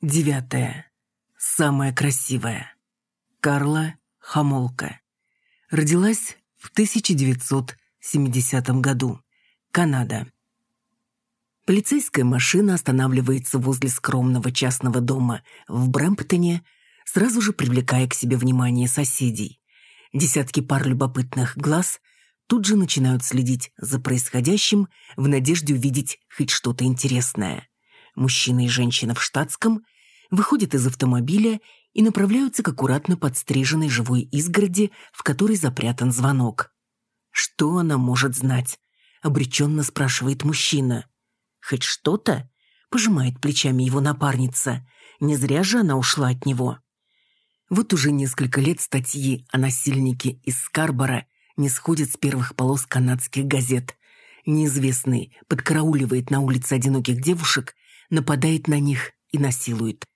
Девятое. Самая красивая. Карла Хамолка. Родилась в 1970 году. Канада. Полицейская машина останавливается возле скромного частного дома в Брэмптоне, сразу же привлекая к себе внимание соседей. Десятки пар любопытных глаз тут же начинают следить за происходящим в надежде увидеть хоть что-то интересное. Мужчина и женщина в штатском выходят из автомобиля и направляются к аккуратно подстриженной живой изгороди, в которой запрятан звонок. «Что она может знать?» — обреченно спрашивает мужчина. «Хоть что-то?» — пожимает плечами его напарница. «Не зря же она ушла от него». Вот уже несколько лет статьи о насильнике из Скарбора не сходят с первых полос канадских газет. Неизвестный подкарауливает на улице одиноких девушек, нападает на них и насилует.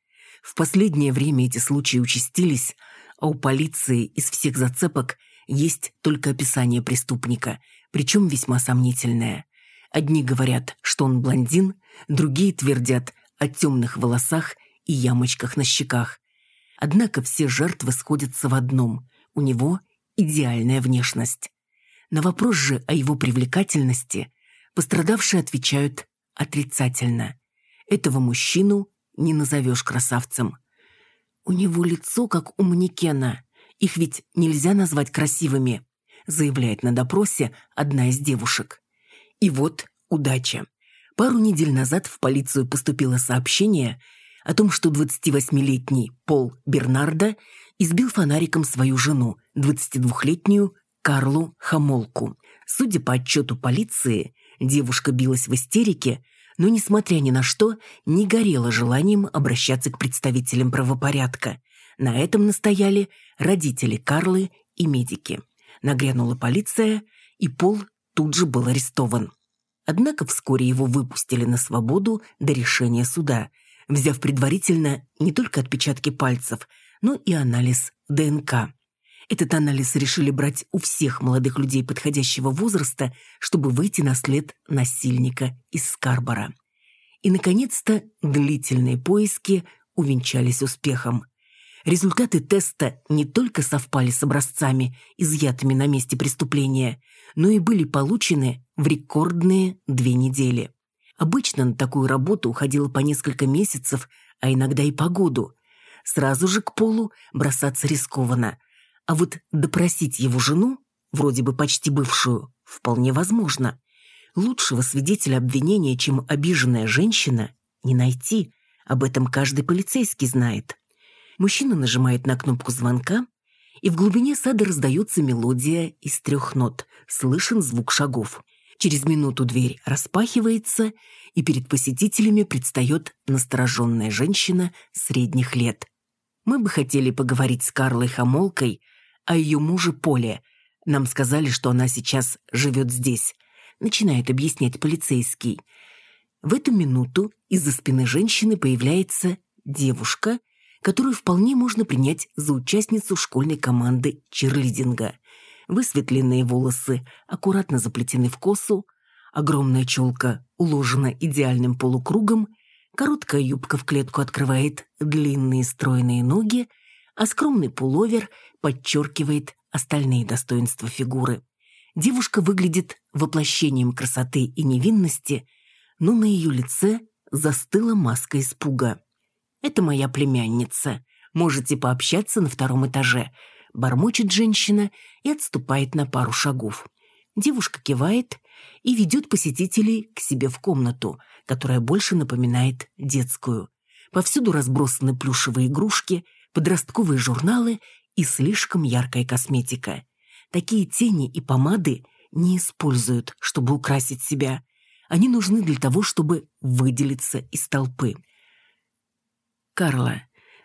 В последнее время эти случаи участились, а у полиции из всех зацепок есть только описание преступника, причем весьма сомнительное. Одни говорят, что он блондин, другие твердят о темных волосах и ямочках на щеках. Однако все жертвы сходятся в одном – у него идеальная внешность. На вопрос же о его привлекательности пострадавшие отвечают отрицательно. Этого мужчину не назовешь красавцем. У него лицо, как у манекена. Их ведь нельзя назвать красивыми, заявляет на допросе одна из девушек. И вот удача. Пару недель назад в полицию поступило сообщение о том, что 28-летний Пол Бернарда избил фонариком свою жену, 22-летнюю Карлу Хамолку. Судя по отчету полиции, девушка билась в истерике, но, несмотря ни на что, не горела желанием обращаться к представителям правопорядка. На этом настояли родители Карлы и медики. Нагрянула полиция, и Пол тут же был арестован. Однако вскоре его выпустили на свободу до решения суда, взяв предварительно не только отпечатки пальцев, но и анализ ДНК. Этот анализ решили брать у всех молодых людей подходящего возраста, чтобы выйти на след насильника из Скарбора. И, наконец-то, длительные поиски увенчались успехом. Результаты теста не только совпали с образцами, изъятыми на месте преступления, но и были получены в рекордные две недели. Обычно на такую работу уходило по несколько месяцев, а иногда и по году. Сразу же к полу бросаться рискованно. А вот допросить его жену, вроде бы почти бывшую, вполне возможно. Лучшего свидетеля обвинения, чем обиженная женщина, не найти. Об этом каждый полицейский знает. Мужчина нажимает на кнопку звонка, и в глубине сада раздается мелодия из трех нот. Слышен звук шагов. Через минуту дверь распахивается, и перед посетителями предстает настороженная женщина средних лет. Мы бы хотели поговорить с Карлой Хамолкой о ее муже Поле. Нам сказали, что она сейчас живет здесь. Начинает объяснять полицейский. В эту минуту из-за спины женщины появляется девушка, которую вполне можно принять за участницу школьной команды черлидинга. Высветленные волосы аккуратно заплетены в косу, огромная челка уложена идеальным полукругом, короткая юбка в клетку открывает длинные стройные ноги, а скромный пуловер подчеркивает остальные достоинства фигуры. Девушка выглядит воплощением красоты и невинности, но на ее лице застыла маска испуга. «Это моя племянница. Можете пообщаться на втором этаже», — бормочет женщина и отступает на пару шагов. Девушка кивает и ведет посетителей к себе в комнату, которая больше напоминает детскую. Повсюду разбросаны плюшевые игрушки, подростковые журналы и слишком яркая косметика. Такие тени и помады не используют, чтобы украсить себя. Они нужны для того, чтобы выделиться из толпы. Карла,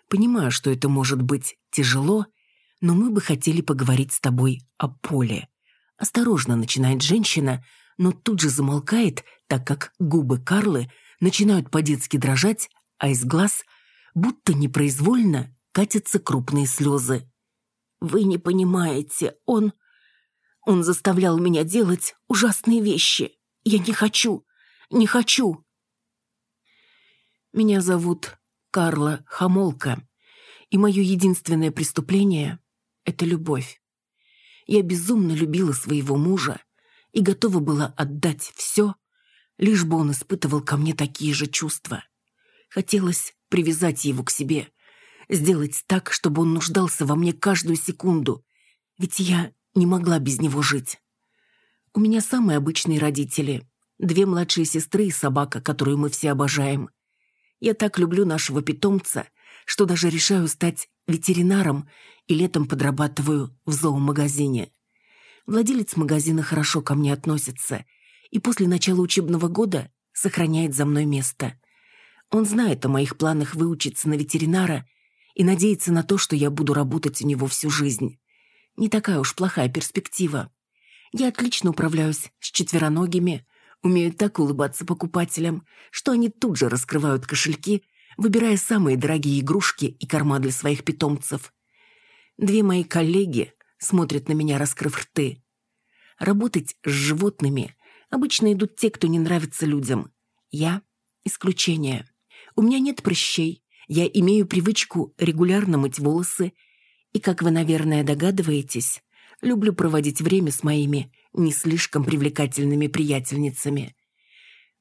понимаю, что это может быть тяжело, но мы бы хотели поговорить с тобой о поле. Осторожно начинает женщина, но тут же замолкает, так как губы Карлы начинают по-детски дрожать, а из глаз будто непроизвольно катятся крупные слезы. «Вы не понимаете, он... Он заставлял меня делать ужасные вещи. Я не хочу, не хочу». «Меня зовут Карла Хамолка, и мое единственное преступление — это любовь. Я безумно любила своего мужа и готова была отдать все, лишь бы он испытывал ко мне такие же чувства. Хотелось привязать его к себе, сделать так, чтобы он нуждался во мне каждую секунду, ведь я не могла без него жить. У меня самые обычные родители, две младшие сестры и собака, которую мы все обожаем. Я так люблю нашего питомца, что даже решаю стать ветеринаром и летом подрабатываю в зоомагазине. Владелец магазина хорошо ко мне относится и после начала учебного года сохраняет за мной место. Он знает о моих планах выучиться на ветеринара и надеется на то, что я буду работать у него всю жизнь. Не такая уж плохая перспектива. Я отлично управляюсь с четвероногими, умею так улыбаться покупателям, что они тут же раскрывают кошельки, выбирая самые дорогие игрушки и корма для своих питомцев. Две мои коллеги смотрят на меня, раскрыв рты. Работать с животными обычно идут те, кто не нравится людям. Я — исключение. У меня нет прыщей, я имею привычку регулярно мыть волосы, и, как вы, наверное, догадываетесь, люблю проводить время с моими не слишком привлекательными приятельницами.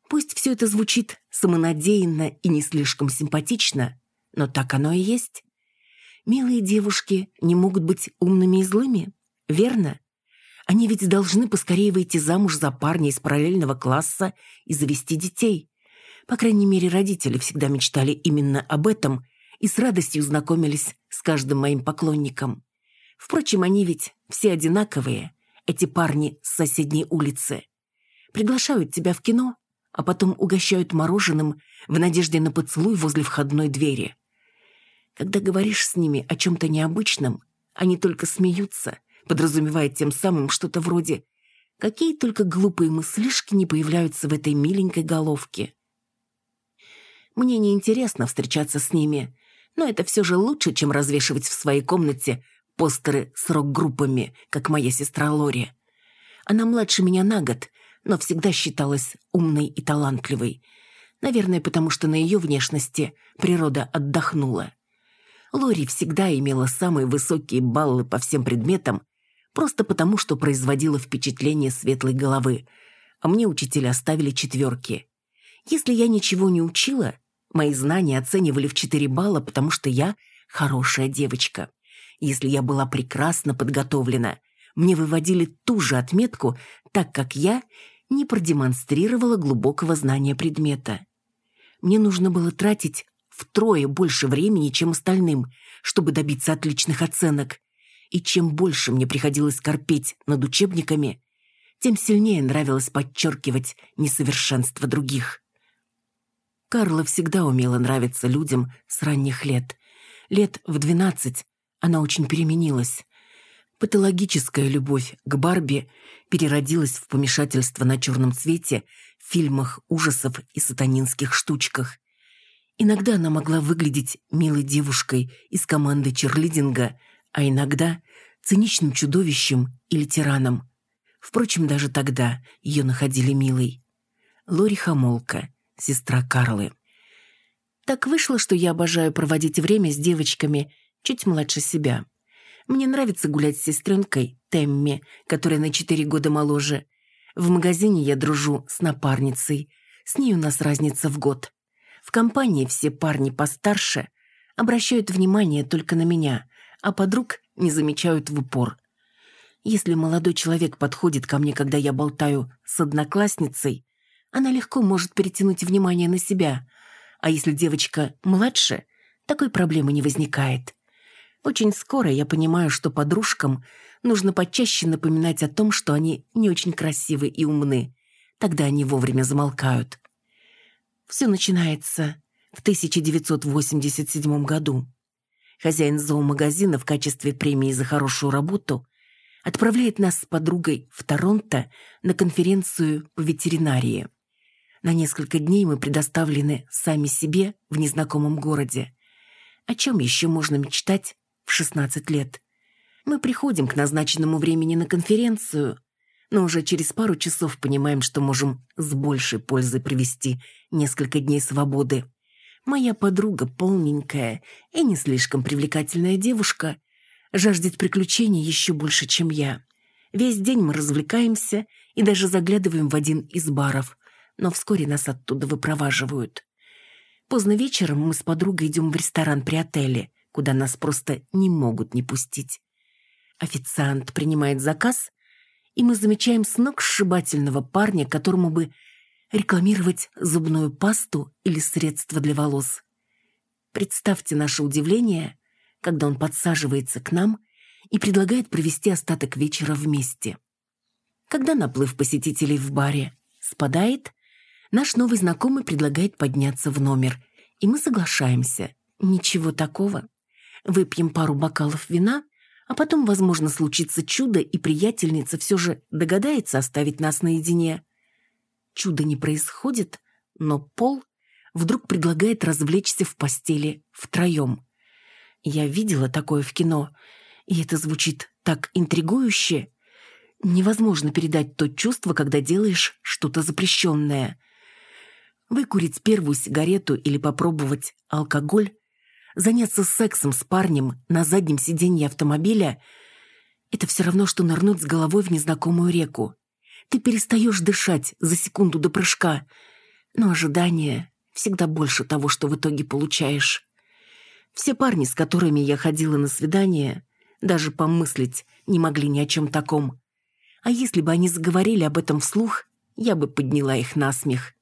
Пусть все это звучит самонадеянно и не слишком симпатично, но так оно и есть. Милые девушки не могут быть умными и злыми, верно? Они ведь должны поскорее выйти замуж за парня из параллельного класса и завести детей. По крайней мере, родители всегда мечтали именно об этом и с радостью знакомились с каждым моим поклонником. Впрочем, они ведь все одинаковые, эти парни с соседней улицы. Приглашают тебя в кино, а потом угощают мороженым в надежде на поцелуй возле входной двери. Когда говоришь с ними о чем-то необычном, они только смеются, подразумевая тем самым что-то вроде «Какие только глупые мыслишки не появляются в этой миленькой головке». Мне не интересно встречаться с ними, но это все же лучше, чем развешивать в своей комнате постеры с рок-группами, как моя сестра Лори. Она младше меня на год, но всегда считалась умной и талантливой. Наверное, потому что на ее внешности природа отдохнула. Лори всегда имела самые высокие баллы по всем предметам, просто потому, что производила впечатление светлой головы, а мне учителя ставили четверки. Если я ничего не учила, мои знания оценивали в 4 балла, потому что я хорошая девочка. Если я была прекрасно подготовлена, мне выводили ту же отметку, так как я не продемонстрировала глубокого знания предмета. Мне нужно было тратить втрое больше времени, чем остальным, чтобы добиться отличных оценок. И чем больше мне приходилось корпеть над учебниками, тем сильнее нравилось подчеркивать несовершенство других. Карла всегда умела нравиться людям с ранних лет. Лет в двенадцать она очень переменилась. Патологическая любовь к Барби переродилась в помешательство на черном цвете в фильмах ужасов и сатанинских штучках. Иногда она могла выглядеть милой девушкой из команды черлидинга, а иногда циничным чудовищем или тираном. Впрочем, даже тогда ее находили милой. Лори Хамолка, сестра Карлы. Так вышло, что я обожаю проводить время с девочками чуть младше себя. Мне нравится гулять с сестренкой Темми, которая на четыре года моложе. В магазине я дружу с напарницей. С ней у нас разница в год. В компании все парни постарше обращают внимание только на меня, а подруг не замечают в упор. Если молодой человек подходит ко мне, когда я болтаю с одноклассницей, она легко может перетянуть внимание на себя, а если девочка младше, такой проблемы не возникает. Очень скоро я понимаю, что подружкам нужно почаще напоминать о том, что они не очень красивы и умны. Тогда они вовремя замолкают. Все начинается в 1987 году. Хозяин зоомагазина в качестве премии за хорошую работу отправляет нас с подругой в Торонто на конференцию по ветеринарии. На несколько дней мы предоставлены сами себе в незнакомом городе. О чем еще можно мечтать в 16 лет? Мы приходим к назначенному времени на конференцию, но уже через пару часов понимаем, что можем с большей пользой провести несколько дней свободы. Моя подруга, полненькая и не слишком привлекательная девушка, жаждет приключений еще больше, чем я. Весь день мы развлекаемся и даже заглядываем в один из баров, но вскоре нас оттуда выпроваживают. Поздно вечером мы с подругой идем в ресторан при отеле, куда нас просто не могут не пустить. Официант принимает заказ, и мы замечаем сногсшибательного парня, которому бы рекламировать зубную пасту или средство для волос. Представьте наше удивление, когда он подсаживается к нам и предлагает провести остаток вечера вместе. Когда наплыв посетителей в баре спадает, наш новый знакомый предлагает подняться в номер, и мы соглашаемся. Ничего такого. Выпьем пару бокалов вина, а потом, возможно, случится чудо, и приятельница все же догадается оставить нас наедине. Чудо не происходит, но Пол вдруг предлагает развлечься в постели втроем. Я видела такое в кино, и это звучит так интригующе. Невозможно передать то чувство, когда делаешь что-то запрещенное. Выкурить первую сигарету или попробовать алкоголь, заняться сексом с парнем на заднем сиденье автомобиля — это все равно, что нырнуть с головой в незнакомую реку. Ты перестаешь дышать за секунду до прыжка, но ожидание всегда больше того, что в итоге получаешь. Все парни, с которыми я ходила на свидание, даже помыслить не могли ни о чем таком. А если бы они заговорили об этом вслух, я бы подняла их на смех.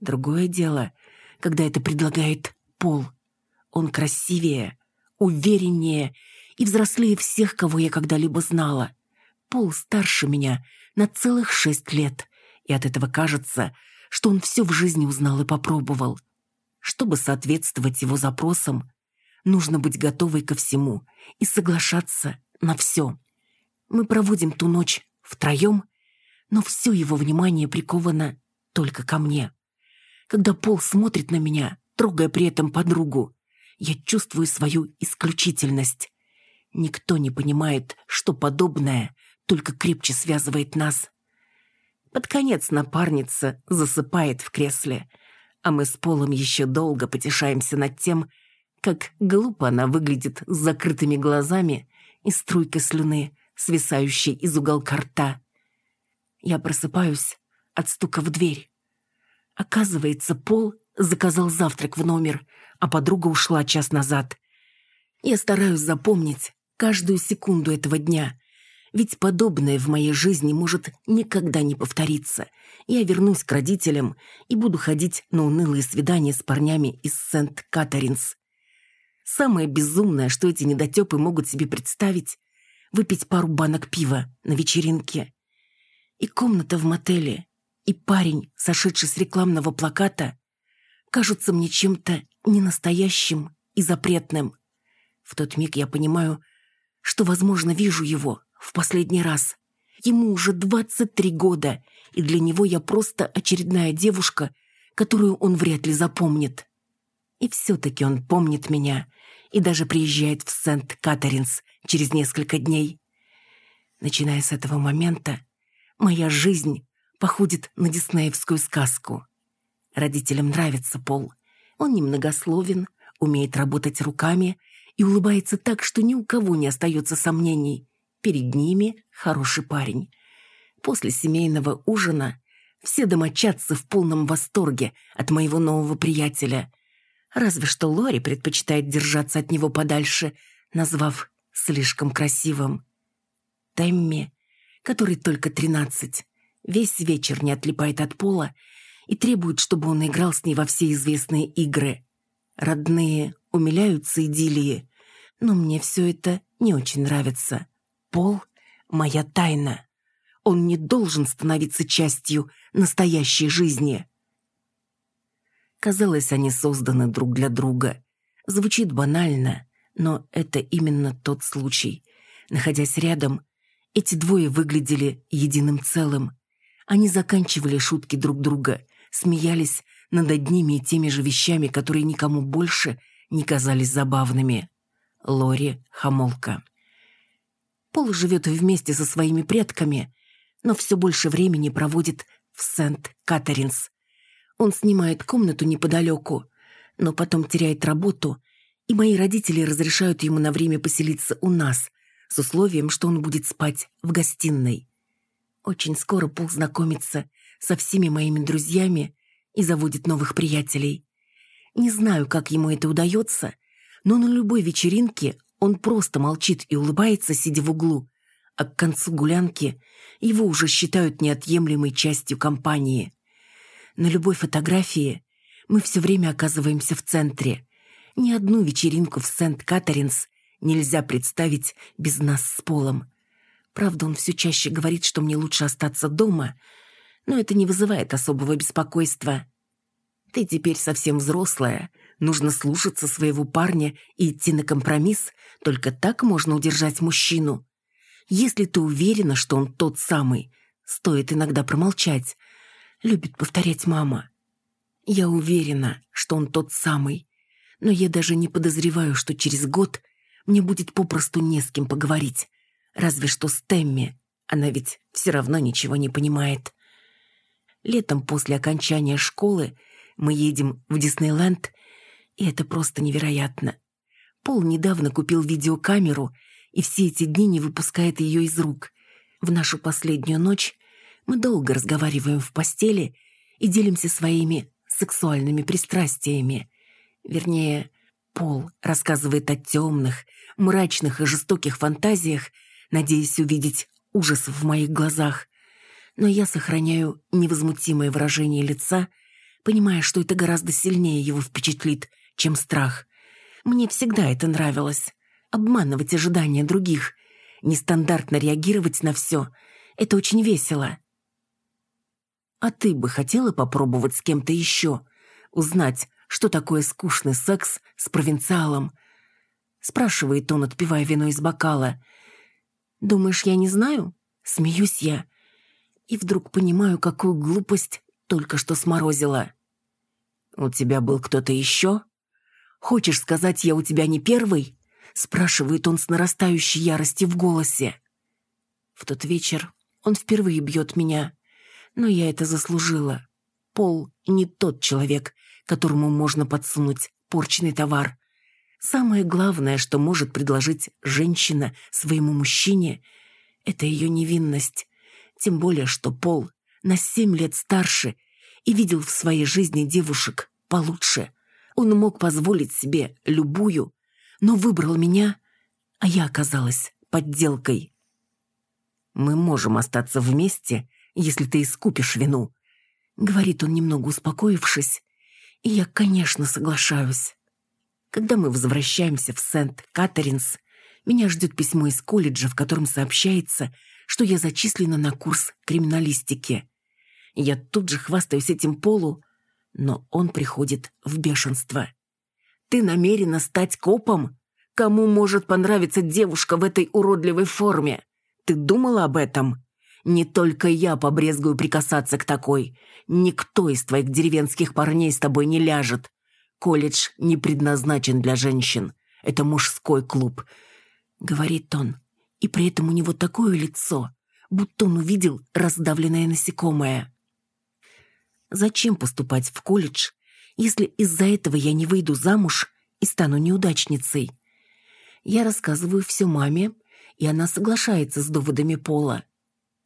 Другое дело, когда это предлагает Пол. Он красивее, увереннее и взрослее всех, кого я когда-либо знала. Пол старше меня на целых шесть лет, и от этого кажется, что он все в жизни узнал и попробовал. Чтобы соответствовать его запросам, нужно быть готовой ко всему и соглашаться на все. Мы проводим ту ночь втроем, но все его внимание приковано только ко мне. Когда Пол смотрит на меня, трогая при этом подругу, я чувствую свою исключительность. Никто не понимает, что подобное только крепче связывает нас. Под конец напарница засыпает в кресле, а мы с Полом еще долго потешаемся над тем, как глупо она выглядит с закрытыми глазами и струйкой слюны, свисающей из уголка рта. Я просыпаюсь от стука в дверь. Оказывается, Пол заказал завтрак в номер, а подруга ушла час назад. Я стараюсь запомнить каждую секунду этого дня, ведь подобное в моей жизни может никогда не повториться. Я вернусь к родителям и буду ходить на унылые свидания с парнями из Сент-Катаринс. Самое безумное, что эти недотепы могут себе представить, выпить пару банок пива на вечеринке. И комната в мотеле, и парень, сошедший с рекламного плаката, кажутся мне чем-то ненастоящим и запретным. В тот миг я понимаю, что, возможно, вижу его в последний раз. Ему уже 23 года, и для него я просто очередная девушка, которую он вряд ли запомнит. И все-таки он помнит меня и даже приезжает в Сент-Катаринс через несколько дней. Начиная с этого момента, моя жизнь походит на диснеевскую сказку. Родителям нравится Пол. Он немногословен, умеет работать руками и улыбается так, что ни у кого не остается сомнений. Перед ними хороший парень. После семейного ужина все домочадцы в полном восторге от моего нового приятеля. Разве что Лори предпочитает держаться от него подальше, назвав слишком красивым. Тэмми, который только тринадцать, весь вечер не отлипает от пола и требует, чтобы он играл с ней во все известные игры. Родные умиляются идиллии, но мне все это не очень нравится. Пол — моя тайна. Он не должен становиться частью настоящей жизни. Казалось, они созданы друг для друга. Звучит банально, но это именно тот случай. Находясь рядом, эти двое выглядели единым целым. Они заканчивали шутки друг друга, смеялись над одними и теми же вещами, которые никому больше не казались забавными. Лори Хамолка. Пол живет вместе со своими предками, но все больше времени проводит в Сент-Катаринс, он снимает комнату неподалеку, но потом теряет работу, и мои родители разрешают ему на время поселиться у нас, с условием, что он будет спать в гостиной. Очень скоро Пол знакомится со всеми моими друзьями и заводит новых приятелей. Не знаю, как ему это удается, но на любой вечеринке он просто молчит и улыбается, сидя в углу, а к концу гулянки его уже считают неотъемлемой частью компании. На любой фотографии мы все время оказываемся в центре. Ни одну вечеринку в Сент-Катеринс нельзя представить без нас с Полом. Правда, он все чаще говорит, что мне лучше остаться дома, но это не вызывает особого беспокойства. Ты теперь совсем взрослая, нужно слушаться своего парня и идти на компромисс, только так можно удержать мужчину. Если ты уверена, что он тот самый, стоит иногда промолчать, любит повторять мама. Я уверена, что он тот самый, но я даже не подозреваю, что через год мне будет попросту не с кем поговорить. Разве что с Темми. Она ведь все равно ничего не понимает. Летом после окончания школы мы едем в Диснейленд, и это просто невероятно. Пол недавно купил видеокамеру и все эти дни не выпускает ее из рук. В нашу последнюю ночь мы долго разговариваем в постели и делимся своими сексуальными пристрастиями. Вернее, Пол рассказывает о темных, мрачных и жестоких фантазиях, надеясь увидеть ужас в моих глазах. Но я сохраняю невозмутимое выражение лица, понимая, что это гораздо сильнее его впечатлит, чем страх. Мне всегда это нравилось. Обманывать ожидания других, нестандартно реагировать на все — это очень весело. А ты бы хотела попробовать с кем-то еще? Узнать, что такое скучный секс с провинциалом? Спрашивает он, отпивая вино из бокала. Думаешь, я не знаю? Смеюсь я. И вдруг понимаю, какую глупость только что сморозила. «У тебя был кто-то еще? Хочешь сказать, я у тебя не первый?» Спрашивает он с нарастающей яростью в голосе. В тот вечер он впервые бьет меня но я это заслужила. Пол не тот человек, которому можно подсунуть порчный товар. Самое главное, что может предложить женщина своему мужчине, это ее невинность. Тем более, что Пол на семь лет старше и видел в своей жизни девушек получше. Он мог позволить себе любую, но выбрал меня, а я оказалась подделкой. Мы можем остаться вместе, если ты искупишь вину», — говорит он, немного успокоившись, и я, конечно, соглашаюсь. Когда мы возвращаемся в Сент-Катеринс, меня ждет письмо из колледжа, в котором сообщается, что я зачислена на курс криминалистики. Я тут же хвастаюсь этим Полу, но он приходит в бешенство. «Ты намерена стать копом? Кому может понравиться девушка в этой уродливой форме? Ты думала об этом?» Не только я побрезгую прикасаться к такой. Никто из твоих деревенских парней с тобой не ляжет. Колледж не предназначен для женщин. Это мужской клуб», — говорит он. И при этом у него такое лицо, будто он увидел раздавленное насекомое. «Зачем поступать в колледж, если из-за этого я не выйду замуж и стану неудачницей?» Я рассказываю все маме, и она соглашается с доводами Пола.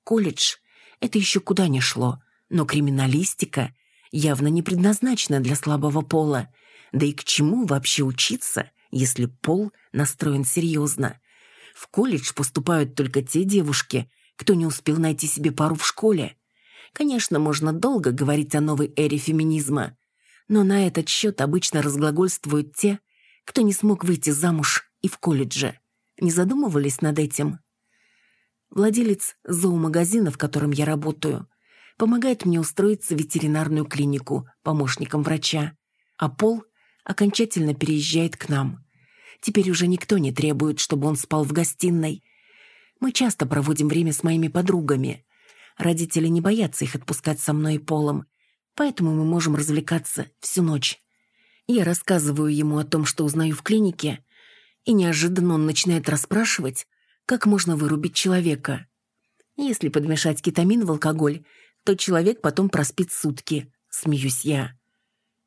Колледж — это еще куда ни шло, но криминалистика явно не предназначена для слабого пола. Да и к чему вообще учиться, если пол настроен серьезно? В колледж поступают только те девушки, кто не успел найти себе пару в школе. Конечно, можно долго говорить о новой эре феминизма, но на этот счет обычно разглагольствуют те, кто не смог выйти замуж и в колледже. Не задумывались над этим? Владелец зоомагазина, в котором я работаю, помогает мне устроиться в ветеринарную клинику помощником врача, а Пол окончательно переезжает к нам. Теперь уже никто не требует, чтобы он спал в гостиной. Мы часто проводим время с моими подругами. Родители не боятся их отпускать со мной и Полом, поэтому мы можем развлекаться всю ночь. Я рассказываю ему о том, что узнаю в клинике, и неожиданно он начинает расспрашивать, как можно вырубить человека. Если подмешать кетамин в алкоголь, то человек потом проспит сутки, смеюсь я.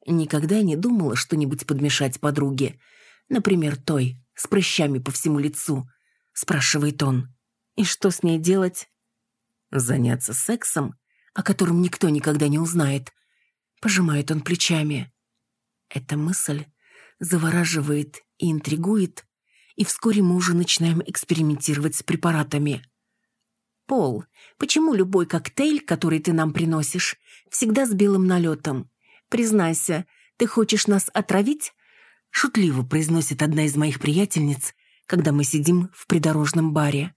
Никогда не думала что-нибудь подмешать подруге. Например, той, с прыщами по всему лицу, спрашивает он. И что с ней делать? Заняться сексом, о котором никто никогда не узнает. Пожимает он плечами. Эта мысль завораживает и интригует, и вскоре мы уже начинаем экспериментировать с препаратами. «Пол, почему любой коктейль, который ты нам приносишь, всегда с белым налетом? Признайся, ты хочешь нас отравить?» Шутливо произносит одна из моих приятельниц, когда мы сидим в придорожном баре.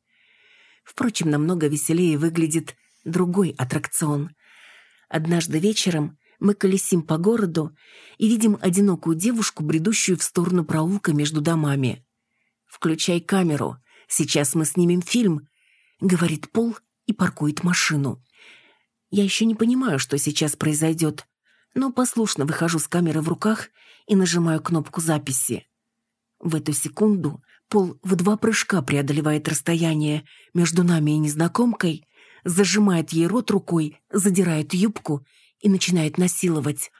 Впрочем, намного веселее выглядит другой аттракцион. Однажды вечером мы колесим по городу и видим одинокую девушку, бредущую в сторону проулка между домами. «Включай камеру, сейчас мы снимем фильм», — говорит Пол и паркует машину. Я еще не понимаю, что сейчас произойдет, но послушно выхожу с камеры в руках и нажимаю кнопку записи. В эту секунду Пол в два прыжка преодолевает расстояние между нами и незнакомкой, зажимает ей рот рукой, задирает юбку и начинает насиловать.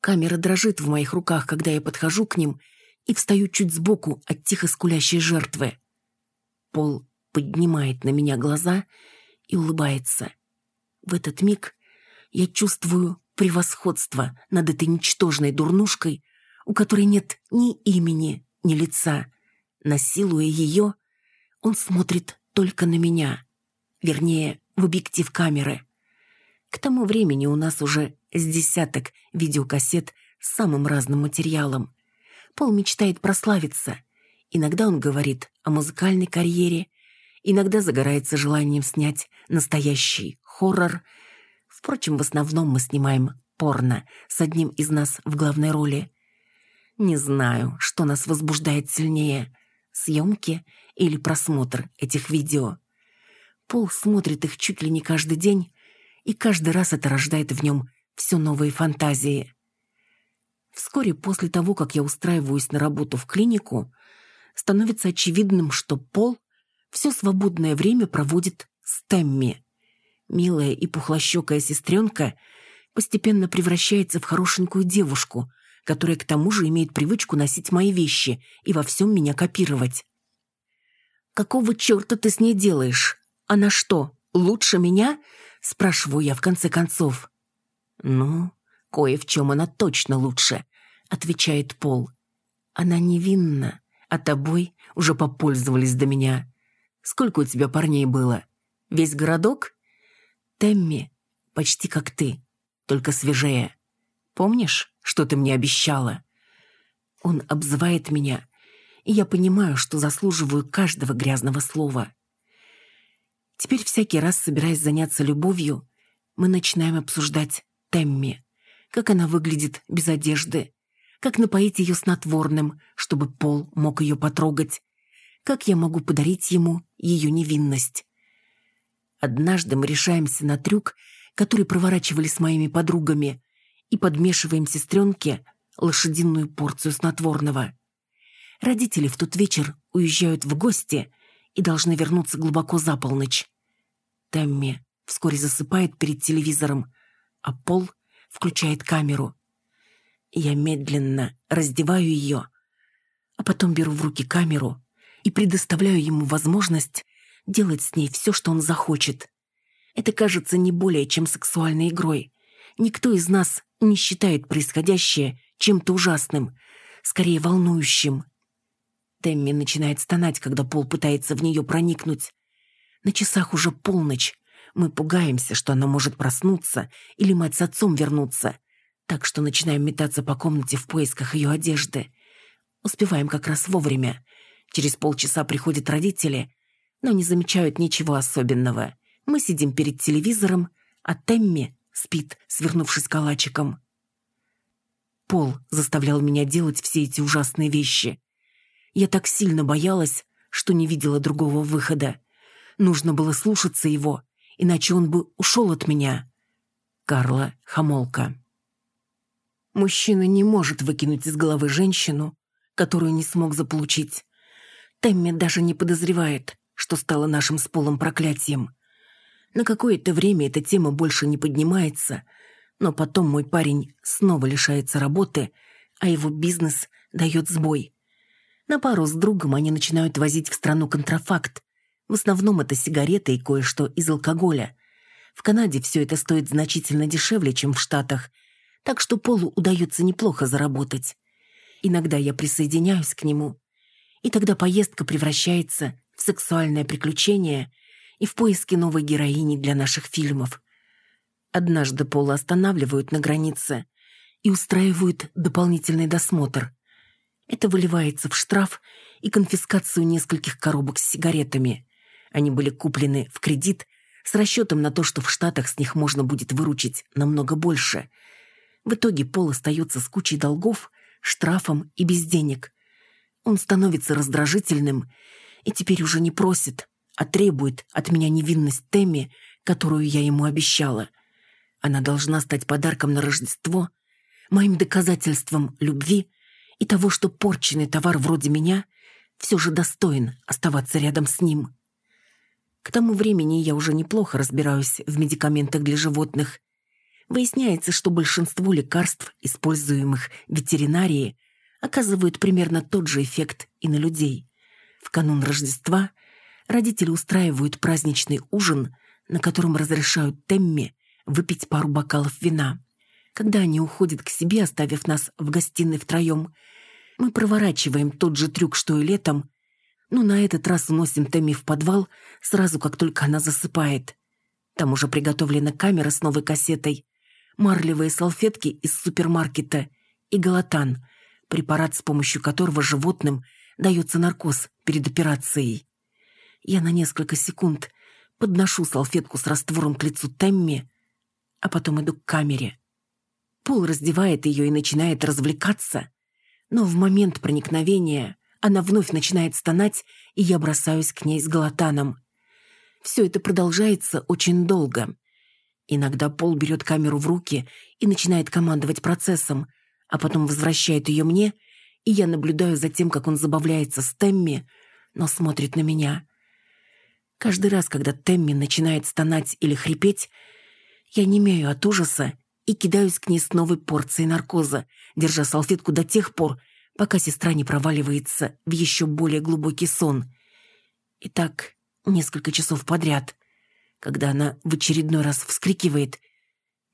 Камера дрожит в моих руках, когда я подхожу к ним и встаю чуть сбоку от тихо скулящей жертвы. Пол поднимает на меня глаза и улыбается. В этот миг я чувствую превосходство над этой ничтожной дурнушкой, у которой нет ни имени, ни лица. Насилуя ее, он смотрит только на меня. Вернее, в объектив камеры. К тому времени у нас уже с десяток видеокассет с самым разным материалом. Пол мечтает прославиться. Иногда он говорит о музыкальной карьере, иногда загорается желанием снять настоящий хоррор. Впрочем, в основном мы снимаем порно с одним из нас в главной роли. Не знаю, что нас возбуждает сильнее – съемки или просмотр этих видео. Пол смотрит их чуть ли не каждый день, и каждый раз это рождает в нем все новые фантазии. Вскоре после того, как я устраиваюсь на работу в клинику, становится очевидным, что Пол все свободное время проводит с Темми. Милая и пухлощекая сестренка постепенно превращается в хорошенькую девушку, которая к тому же имеет привычку носить мои вещи и во всем меня копировать. «Какого черта ты с ней делаешь? Она что, лучше меня?» Спрашиваю я в конце концов. «Ну, кое в чем она точно лучше», — отвечает Пол. «Она невинна, а тобой уже попользовались до меня. Сколько у тебя парней было? Весь городок?» «Темми, почти как ты, только свежее. Помнишь, что ты мне обещала?» Он обзывает меня, и я понимаю, что заслуживаю каждого грязного слова. Теперь всякий раз, собираясь заняться любовью, мы начинаем обсуждать Темми, как она выглядит без одежды, как напоить ее снотворным, чтобы Пол мог ее потрогать, как я могу подарить ему ее невинность. Однажды мы решаемся на трюк, который проворачивали с моими подругами, и подмешиваем сестренке лошадиную порцию снотворного. Родители в тот вечер уезжают в гости и должны вернуться глубоко за полночь. Тэмми вскоре засыпает перед телевизором, а Пол включает камеру. Я медленно раздеваю ее, а потом беру в руки камеру и предоставляю ему возможность делать с ней все, что он захочет. Это кажется не более чем сексуальной игрой. Никто из нас не считает происходящее чем-то ужасным, скорее волнующим. Тэмми начинает стонать, когда Пол пытается в нее проникнуть. На часах уже полночь. Мы пугаемся, что она может проснуться или мать с отцом вернуться. Так что начинаем метаться по комнате в поисках ее одежды. Успеваем как раз вовремя. Через полчаса приходят родители, но не замечают ничего особенного. Мы сидим перед телевизором, а Темми спит, свернувшись калачиком. Пол заставлял меня делать все эти ужасные вещи. Я так сильно боялась, что не видела другого выхода. Нужно было слушаться его, иначе он бы ушел от меня. Карла Хамолка. Мужчина не может выкинуть из головы женщину, которую не смог заполучить. Тэмми даже не подозревает, что стало нашим с Полом проклятием. На какое-то время эта тема больше не поднимается, Но потом мой парень снова лишается работы, а его бизнес дает сбой. На пару с другом они начинают возить в страну контрафакт. В основном это сигареты и кое-что из алкоголя. В Канаде все это стоит значительно дешевле, чем в Штатах, так что Полу удается неплохо заработать. Иногда я присоединяюсь к нему, и тогда поездка превращается в сексуальное приключение и в поиски новой героини для наших фильмов. Однажды Пола останавливают на границе и устраивают дополнительный досмотр. Это выливается в штраф и конфискацию нескольких коробок с сигаретами. Они были куплены в кредит с расчетом на то, что в Штатах с них можно будет выручить намного больше. В итоге Пол остается с кучей долгов, штрафом и без денег. Он становится раздражительным и теперь уже не просит, а требует от меня невинность Тэмми, которую я ему обещала. Она должна стать подарком на Рождество, моим доказательством любви и того, что порченный товар вроде меня все же достоин оставаться рядом с ним. К тому времени я уже неплохо разбираюсь в медикаментах для животных. Выясняется, что большинство лекарств, используемых в ветеринарии, оказывают примерно тот же эффект и на людей. В канун Рождества родители устраивают праздничный ужин, на котором разрешают Темме выпить пару бокалов вина. Когда они уходят к себе, оставив нас в гостиной втроем, мы проворачиваем тот же трюк, что и летом, но на этот раз уносим Тэмми в подвал сразу, как только она засыпает. Там уже приготовлена камера с новой кассетой, марлевые салфетки из супермаркета и галатан, препарат, с помощью которого животным дается наркоз перед операцией. Я на несколько секунд подношу салфетку с раствором к лицу Темми, а потом иду к камере. Пол раздевает ее и начинает развлекаться, но в момент проникновения она вновь начинает стонать, и я бросаюсь к ней с галатаном. Все это продолжается очень долго. Иногда Пол берет камеру в руки и начинает командовать процессом, а потом возвращает ее мне, и я наблюдаю за тем, как он забавляется с Темми, но смотрит на меня. Каждый раз, когда Темми начинает стонать или хрипеть, я немею от ужаса и кидаюсь к ней с новой порцией наркоза, держа салфетку до тех пор, пока сестра не проваливается в еще более глубокий сон. И так несколько часов подряд. Когда она в очередной раз вскрикивает,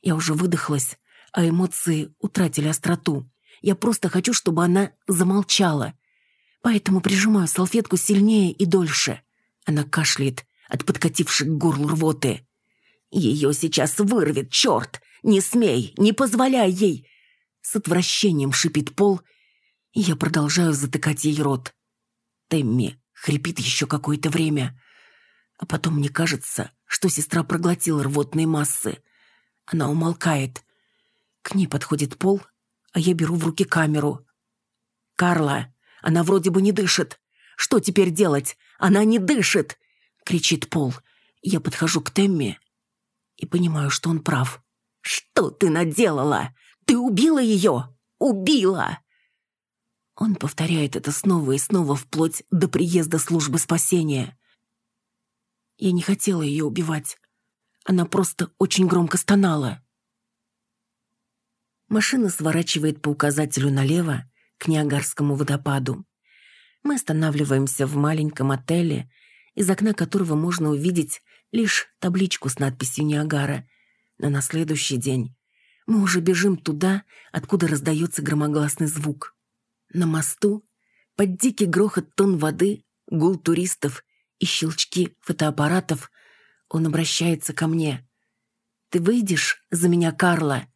я уже выдохлась, а эмоции утратили остроту. Я просто хочу, чтобы она замолчала. Поэтому прижимаю салфетку сильнее и дольше. Она кашляет от подкатившей к горлу рвоты. «Ее сейчас вырвет, черт! Не смей, не позволяй ей!» С отвращением шипит пол — и я продолжаю затыкать ей рот. Темми хрипит еще какое-то время, а потом мне кажется, что сестра проглотила рвотные массы. Она умолкает. К ней подходит Пол, а я беру в руки камеру. «Карла, она вроде бы не дышит. Что теперь делать? Она не дышит!» — кричит Пол. Я подхожу к Темми и понимаю, что он прав. «Что ты наделала? Ты убила ее? Убила!» Он повторяет это снова и снова вплоть до приезда службы спасения. Я не хотела ее убивать. Она просто очень громко стонала. Машина сворачивает по указателю налево к Ниагарскому водопаду. Мы останавливаемся в маленьком отеле, из окна которого можно увидеть лишь табличку с надписью «Ниагара». Но на следующий день мы уже бежим туда, откуда раздается громогласный звук. На мосту, под дикий грохот тон воды, гул туристов и щелчки фотоаппаратов, он обращается ко мне. «Ты выйдешь за меня, Карла?»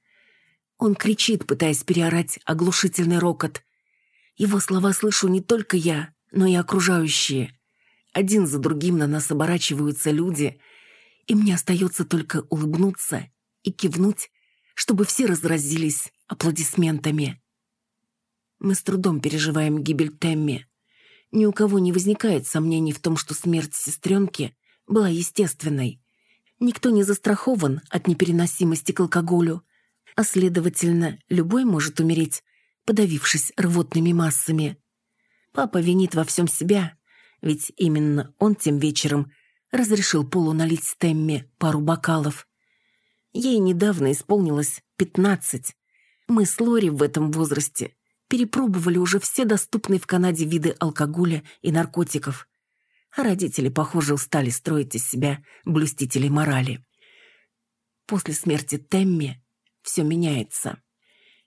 Он кричит, пытаясь переорать оглушительный рокот. Его слова слышу не только я, но и окружающие. Один за другим на нас оборачиваются люди, и мне остается только улыбнуться и кивнуть, чтобы все разразились аплодисментами. Мы с трудом переживаем гибель Тэмми. Ни у кого не возникает сомнений в том, что смерть сестренки была естественной. Никто не застрахован от непереносимости к алкоголю, а, следовательно, любой может умереть, подавившись рвотными массами. Папа винит во всем себя, ведь именно он тем вечером разрешил Полу налить Тэмми пару бокалов. Ей недавно исполнилось пятнадцать. Мы с Лори в этом возрасте перепробовали уже все доступные в Канаде виды алкоголя и наркотиков. А родители, похоже, устали строить из себя блюстителей морали. После смерти Темми все меняется.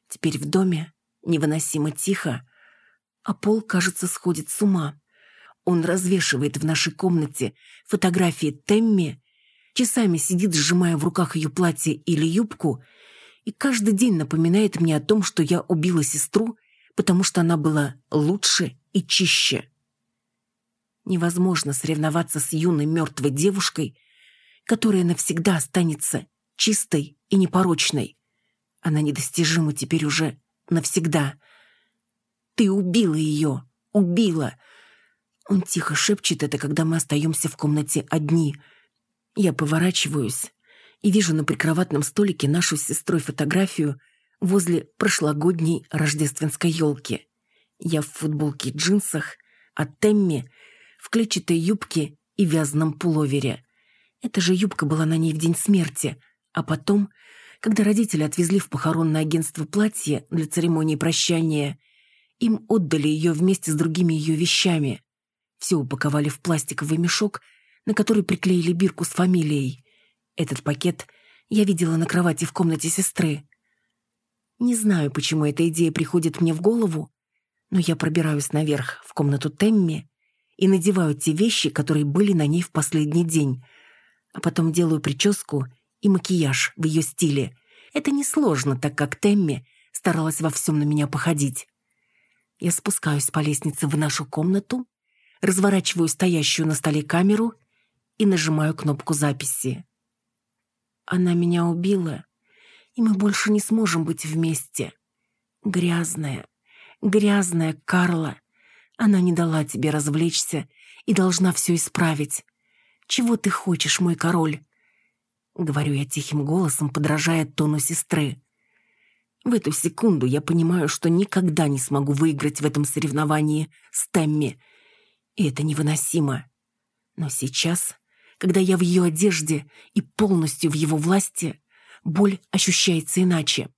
Теперь в доме невыносимо тихо, а Пол, кажется, сходит с ума. Он развешивает в нашей комнате фотографии Темми, часами сидит, сжимая в руках ее платье или юбку, и каждый день напоминает мне о том, что я убила сестру, потому что она была лучше и чище. Невозможно соревноваться с юной мертвой девушкой, которая навсегда останется чистой и непорочной. Она недостижима теперь уже навсегда. Ты убила ее, убила. Он тихо шепчет это, когда мы остаемся в комнате одни. Я поворачиваюсь и вижу на прикроватном столике нашу с сестрой фотографию возле прошлогодней рождественской елки. Я в футболке и джинсах, а Темми в клетчатой юбке и вязаном пуловере. Эта же юбка была на ней в день смерти, а потом когда родители отвезли в похоронное агентство платье для церемонии прощания, им отдали ее вместе с другими ее вещами. Все упаковали в пластиковый мешок, на который приклеили бирку с фамилией. Этот пакет я видела на кровати в комнате сестры. Не знаю, почему эта идея приходит мне в голову, но я пробираюсь наверх, в комнату Темми, и надеваю те вещи, которые были на ней в последний день, а потом делаю прическу и макияж в ее стиле. Это несложно, так как Темми старалась во всем на меня походить. Я спускаюсь по лестнице в нашу комнату, разворачиваю стоящую на столе камеру и нажимаю кнопку записи. Она меня убила, и мы больше не сможем быть вместе. Грязная, грязная Карла. Она не дала тебе развлечься и должна все исправить. Чего ты хочешь, мой король? — говорю я тихим голосом, подражая тону сестры. В эту секунду я понимаю, что никогда не смогу выиграть в этом соревновании с Темми. И это невыносимо. Но сейчас, когда я в ее одежде и полностью в его власти, боль ощущается иначе.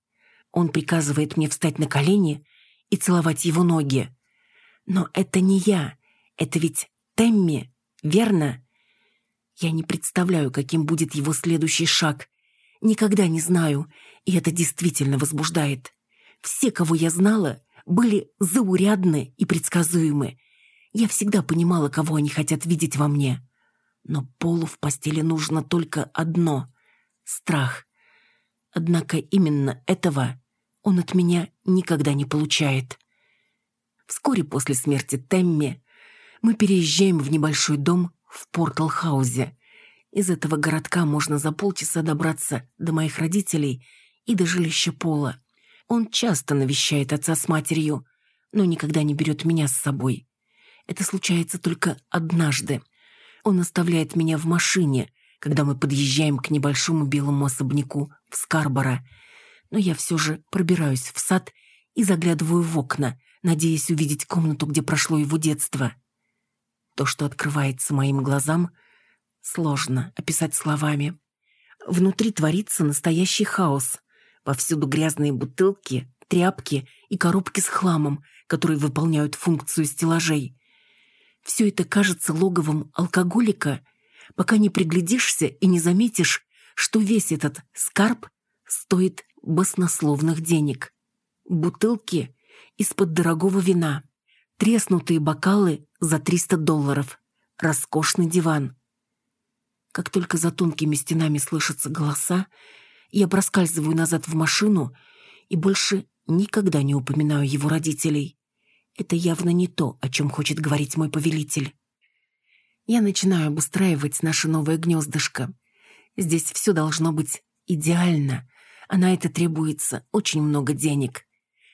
Он приказывает мне встать на колени и целовать его ноги. Но это не я, это ведь Темми, верно? Я не представляю, каким будет его следующий шаг. Никогда не знаю, и это действительно возбуждает. Все, кого я знала, были заурядны и предсказуемы. Я всегда понимала, кого они хотят видеть во мне. Но Полу в постели нужно только одно — страх. Однако именно этого он от меня никогда не получает. Вскоре после смерти Темми мы переезжаем в небольшой дом в Порталхаузе. Из этого городка можно за полчаса добраться до моих родителей и до жилища Пола. Он часто навещает отца с матерью, но никогда не берет меня с собой. Это случается только однажды. Он оставляет меня в машине, когда мы подъезжаем к небольшому белому особняку в Скарборо. Но я все же пробираюсь в сад и заглядываю в окна, надеясь увидеть комнату, где прошло его детство. То, что открывается моим глазам, сложно описать словами. Внутри творится настоящий хаос. Повсюду грязные бутылки, тряпки и коробки с хламом, которые выполняют функцию стеллажей. Все это кажется логовом алкоголика, пока не приглядишься и не заметишь, что весь этот скарб стоит баснословных денег. Бутылки из-под дорогого вина, треснутые бокалы за 300 долларов, роскошный диван. Как только за тонкими стенами слышатся голоса, я проскальзываю назад в машину и больше никогда не упоминаю его родителей. Это явно не то, о чем хочет говорить мой повелитель. Я начинаю обустраивать наше новое гнездышко. Здесь все должно быть идеально, а на это требуется очень много денег.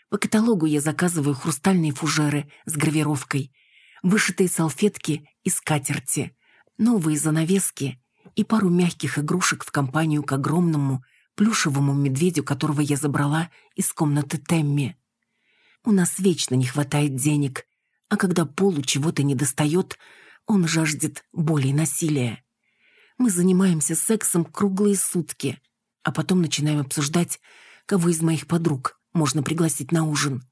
По каталогу я заказываю хрустальные фужеры с гравировкой, вышитые салфетки и скатерти, новые занавески и пару мягких игрушек в компанию к огромному плюшевому медведю, которого я забрала из комнаты Темми. У нас вечно не хватает денег, а когда Полу чего-то не достает, он жаждет боли и насилия. Мы занимаемся сексом круглые сутки, а потом начинаем обсуждать, кого из моих подруг можно пригласить на ужин.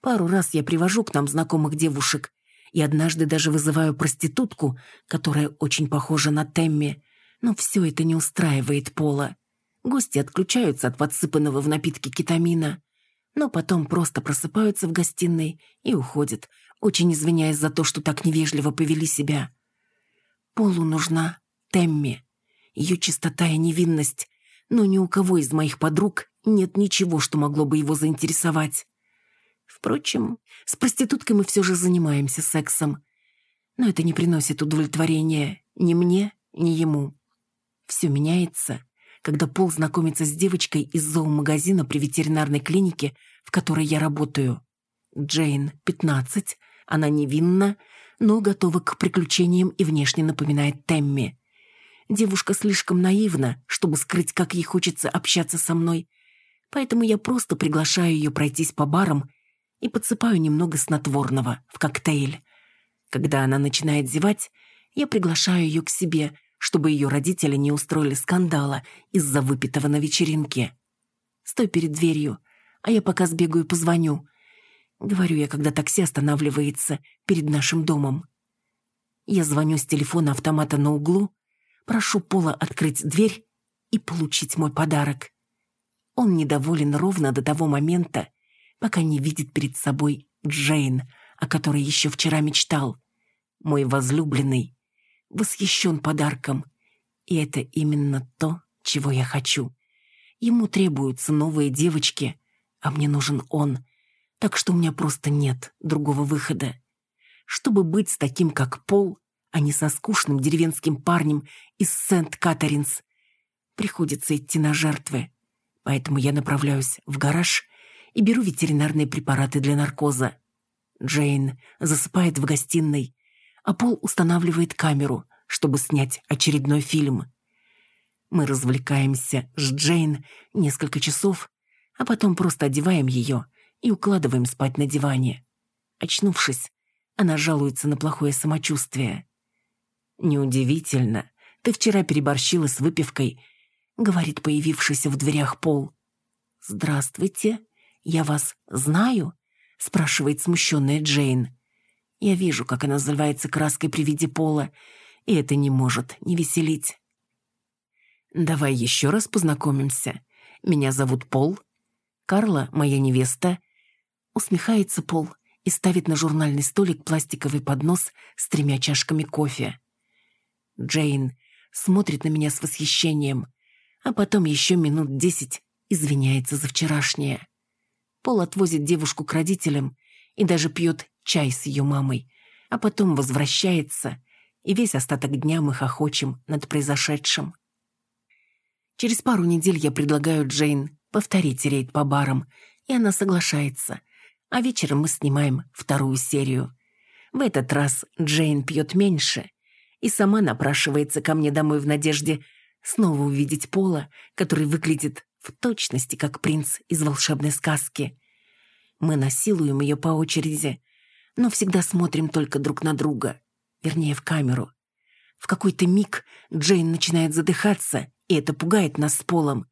Пару раз я привожу к нам знакомых девушек, и однажды даже вызываю проститутку, которая очень похожа на Темми, но все это не устраивает Пола. Гости отключаются от подсыпанного в напитки кетамина, но потом просто просыпаются в гостиной и уходят, очень извиняясь за то, что так невежливо повели себя. Полу нужна Темми, ее чистота и невинность, но ни у кого из моих подруг нет ничего, что могло бы его заинтересовать. Впрочем, с проституткой мы все же занимаемся сексом. Но это не приносит удовлетворения ни мне, ни ему. Все меняется, когда Пол знакомится с девочкой из зоомагазина при ветеринарной клинике, в которой я работаю. Джейн, 15, она невинна, но готова к приключениям и внешне напоминает Темми. Девушка слишком наивна, чтобы скрыть, как ей хочется общаться со мной, поэтому я просто приглашаю ее пройтись по барам и подсыпаю немного снотворного в коктейль. Когда она начинает зевать, я приглашаю ее к себе, чтобы ее родители не устроили скандала из-за выпитого на вечеринке. Стой перед дверью, а я пока сбегаю позвоню. Говорю я, когда такси останавливается перед нашим домом. Я звоню с телефона автомата на углу, прошу Пола открыть дверь и получить мой подарок. Он недоволен ровно до того момента, пока не видит перед собой Джейн, о которой еще вчера мечтал. Мой возлюбленный восхищен подарком, и это именно то, чего я хочу. Ему требуются новые девочки, а мне нужен он, так что у меня просто нет другого выхода. Чтобы быть с таким, как Пол, а не со скучным деревенским парнем из Сент-Катаринс, приходится идти на жертвы. Поэтому я направляюсь в гараж и беру ветеринарные препараты для наркоза. Джейн засыпает в гостиной, а Пол устанавливает камеру, чтобы снять очередной фильм. Мы развлекаемся с Джейн несколько часов, а потом просто одеваем ее и укладываем спать на диване. Очнувшись, она жалуется на плохое самочувствие. «Неудивительно, ты вчера переборщила с выпивкой», — говорит появившийся в дверях Пол. «Здравствуйте», «Я вас знаю?» — спрашивает смущенная Джейн. Я вижу, как она заливается краской при виде пола, и это не может не веселить. «Давай еще раз познакомимся. Меня зовут Пол. Карла — моя невеста». Усмехается Пол и ставит на журнальный столик пластиковый поднос с тремя чашками кофе. Джейн смотрит на меня с восхищением, а потом еще минут десять извиняется за вчерашнее. Пол отвозит девушку к родителям и даже пьет чай с ее мамой, а потом возвращается, и весь остаток дня мы хохочем над произошедшим. Через пару недель я предлагаю Джейн повторить рейд по барам, и она соглашается, а вечером мы снимаем вторую серию. В этот раз Джейн пьет меньше и сама напрашивается ко мне домой в надежде снова увидеть Пола, который выглядит в точности как принц из волшебной сказки. Мы насилуем ее по очереди, но всегда смотрим только друг на друга, вернее, в камеру. В какой-то миг Джейн начинает задыхаться, и это пугает нас с Полом.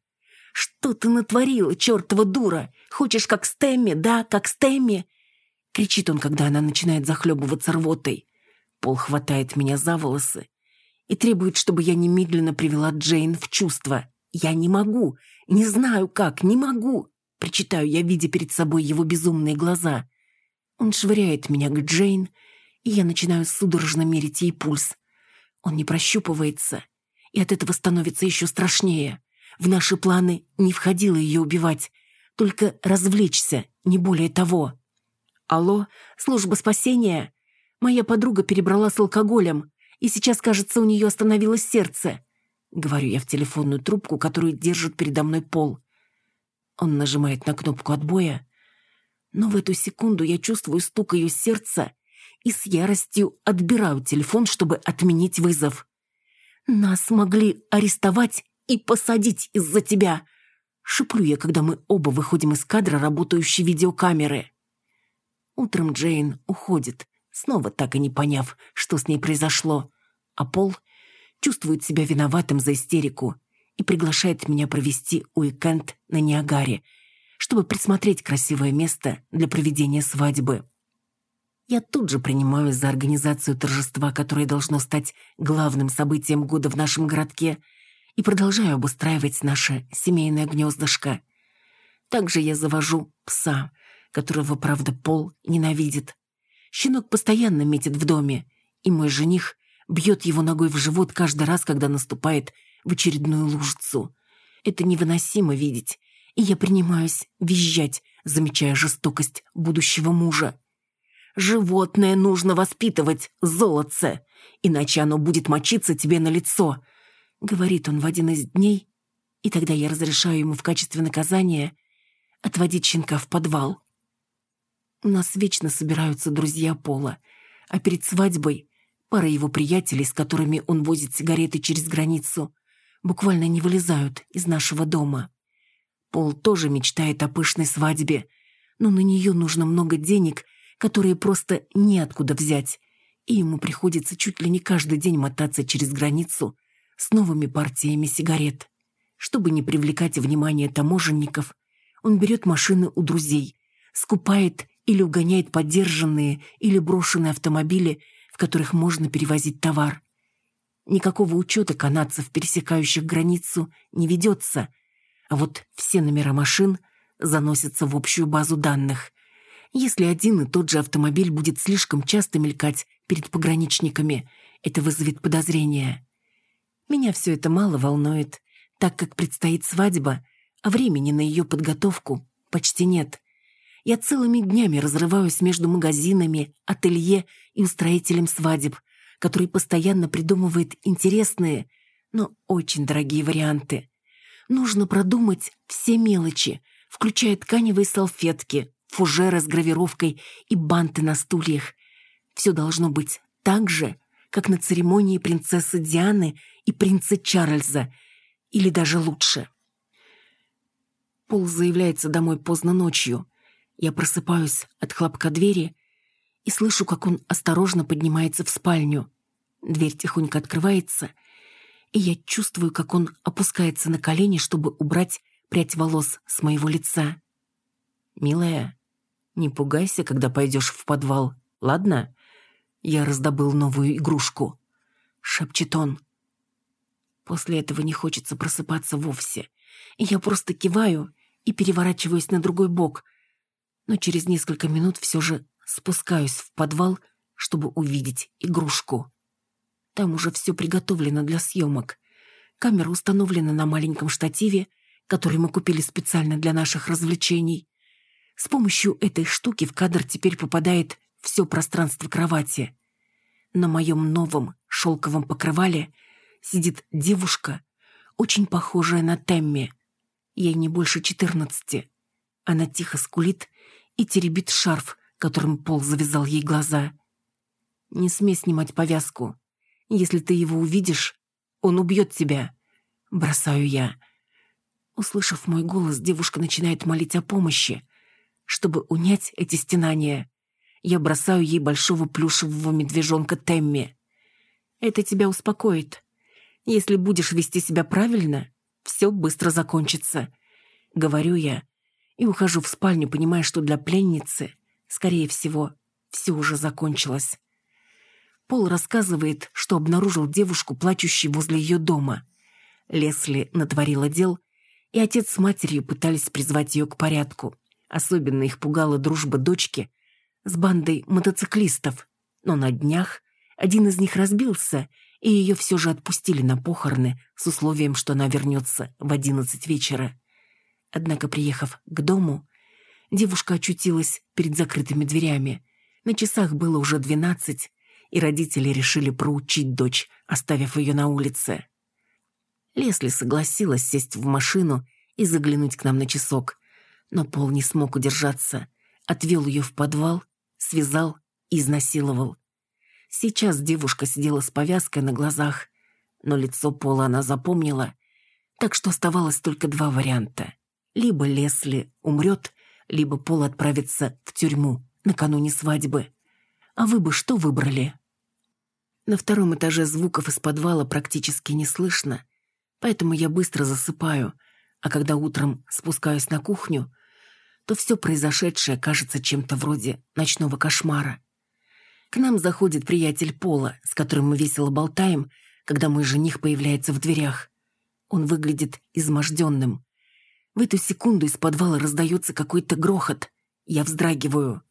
«Что ты натворила, чертова дура? Хочешь как Стэмми, да, как Стэмми?» Кричит он, когда она начинает захлебываться рвотой. Пол хватает меня за волосы и требует, чтобы я немедленно привела Джейн в чувство. Я не могу, не знаю как, не могу. Причитаю я, видя перед собой его безумные глаза. Он швыряет меня к Джейн, и я начинаю судорожно мерить ей пульс. Он не прощупывается, и от этого становится еще страшнее. В наши планы не входило ее убивать, только развлечься, не более того. «Алло, служба спасения?» Моя подруга перебрала с алкоголем, и сейчас, кажется, у нее остановилось сердце. Говорю я в телефонную трубку, которую держит передо мной Пол. Он нажимает на кнопку отбоя, но в эту секунду я чувствую стук ее сердца и с яростью отбираю телефон, чтобы отменить вызов. «Нас могли арестовать и посадить из-за тебя!» Шиплю я, когда мы оба выходим из кадра работающей видеокамеры. Утром Джейн уходит, снова так и не поняв, что с ней произошло, а Пол чувствует себя виноватым за истерику и приглашает меня провести уикенд на Ниагаре, чтобы присмотреть красивое место для проведения свадьбы. Я тут же принимаюсь за организацию торжества, которое должно стать главным событием года в нашем городке, и продолжаю обустраивать наше семейное гнездышко. Также я завожу пса, которого, правда, Пол ненавидит. Щенок постоянно метит в доме, и мой жених бьет его ногой в живот каждый раз, когда наступает в очередную лужицу. Это невыносимо видеть, и я принимаюсь визжать, замечая жестокость будущего мужа. «Животное нужно воспитывать, золотце, иначе оно будет мочиться тебе на лицо», — говорит он в один из дней, и тогда я разрешаю ему в качестве наказания отводить щенка в подвал. У нас вечно собираются друзья Пола, а перед свадьбой пара его приятелей, с которыми он возит сигареты через границу, буквально не вылезают из нашего дома. Пол тоже мечтает о пышной свадьбе, но на нее нужно много денег, которые просто неоткуда взять, и ему приходится чуть ли не каждый день мотаться через границу с новыми партиями сигарет. Чтобы не привлекать внимание таможенников, он берет машины у друзей, скупает или угоняет подержанные или брошенные автомобили, в которых можно перевозить товар. Никакого учета канадцев, пересекающих границу, не ведется, а вот все номера машин заносятся в общую базу данных. Если один и тот же автомобиль будет слишком часто мелькать перед пограничниками, это вызовет подозрения. Меня все это мало волнует, так как предстоит свадьба, а времени на ее подготовку почти нет. Я целыми днями разрываюсь между магазинами, ателье и устроителем свадеб – который постоянно придумывает интересные, но очень дорогие варианты. Нужно продумать все мелочи, включая тканевые салфетки, фужеры с гравировкой и банты на стульях. Все должно быть так же, как на церемонии принцессы Дианы и принца Чарльза, или даже лучше. Пол заявляется домой поздно ночью. Я просыпаюсь от хлопка двери и слышу, как он осторожно поднимается в спальню. Дверь тихонько открывается, и я чувствую, как он опускается на колени, чтобы убрать прядь волос с моего лица. «Милая, не пугайся, когда пойдешь в подвал, ладно?» Я раздобыл новую игрушку. Шепчет он. После этого не хочется просыпаться вовсе. Я просто киваю и переворачиваюсь на другой бок. Но через несколько минут все же спускаюсь в подвал, чтобы увидеть игрушку. Там уже все приготовлено для съемок. Камера установлена на маленьком штативе, который мы купили специально для наших развлечений. С помощью этой штуки в кадр теперь попадает все пространство кровати. На моем новом шелковом покрывале сидит девушка, очень похожая на Темми. Ей не больше четырнадцати. Она тихо скулит и теребит шарф, которым Пол завязал ей глаза. «Не смей снимать повязку. Если ты его увидишь, он убьет тебя. Бросаю я. Услышав мой голос, девушка начинает молить о помощи. Чтобы унять эти стенания, я бросаю ей большого плюшевого медвежонка Темми. Это тебя успокоит. Если будешь вести себя правильно, все быстро закончится. Говорю я и ухожу в спальню, понимая, что для пленницы, скорее всего, все уже закончилось. Пол рассказывает, что обнаружил девушку, плачущей возле ее дома. Лесли натворила дел, и отец с матерью пытались призвать ее к порядку. Особенно их пугала дружба дочки с бандой мотоциклистов. Но на днях один из них разбился, и ее все же отпустили на похороны с условием, что она вернется в одиннадцать вечера. Однако, приехав к дому, девушка очутилась перед закрытыми дверями. На часах было уже двенадцать, и родители решили проучить дочь, оставив ее на улице. Лесли согласилась сесть в машину и заглянуть к нам на часок, но Пол не смог удержаться, отвел ее в подвал, связал и изнасиловал. Сейчас девушка сидела с повязкой на глазах, но лицо Пола она запомнила, так что оставалось только два варианта. Либо Лесли умрет, либо Пол отправится в тюрьму накануне свадьбы. А вы бы что выбрали? На втором этаже звуков из подвала практически не слышно, Поэтому я быстро засыпаю, а когда утром спускаюсь на кухню, то все произошедшее кажется чем-то вроде ночного кошмара. К нам заходит приятель Пола, с которым мы весело болтаем, когда мой жених появляется в дверях. Он выглядит изможденным. В эту секунду из подвала раздается какой-то грохот. Я вздрагиваю.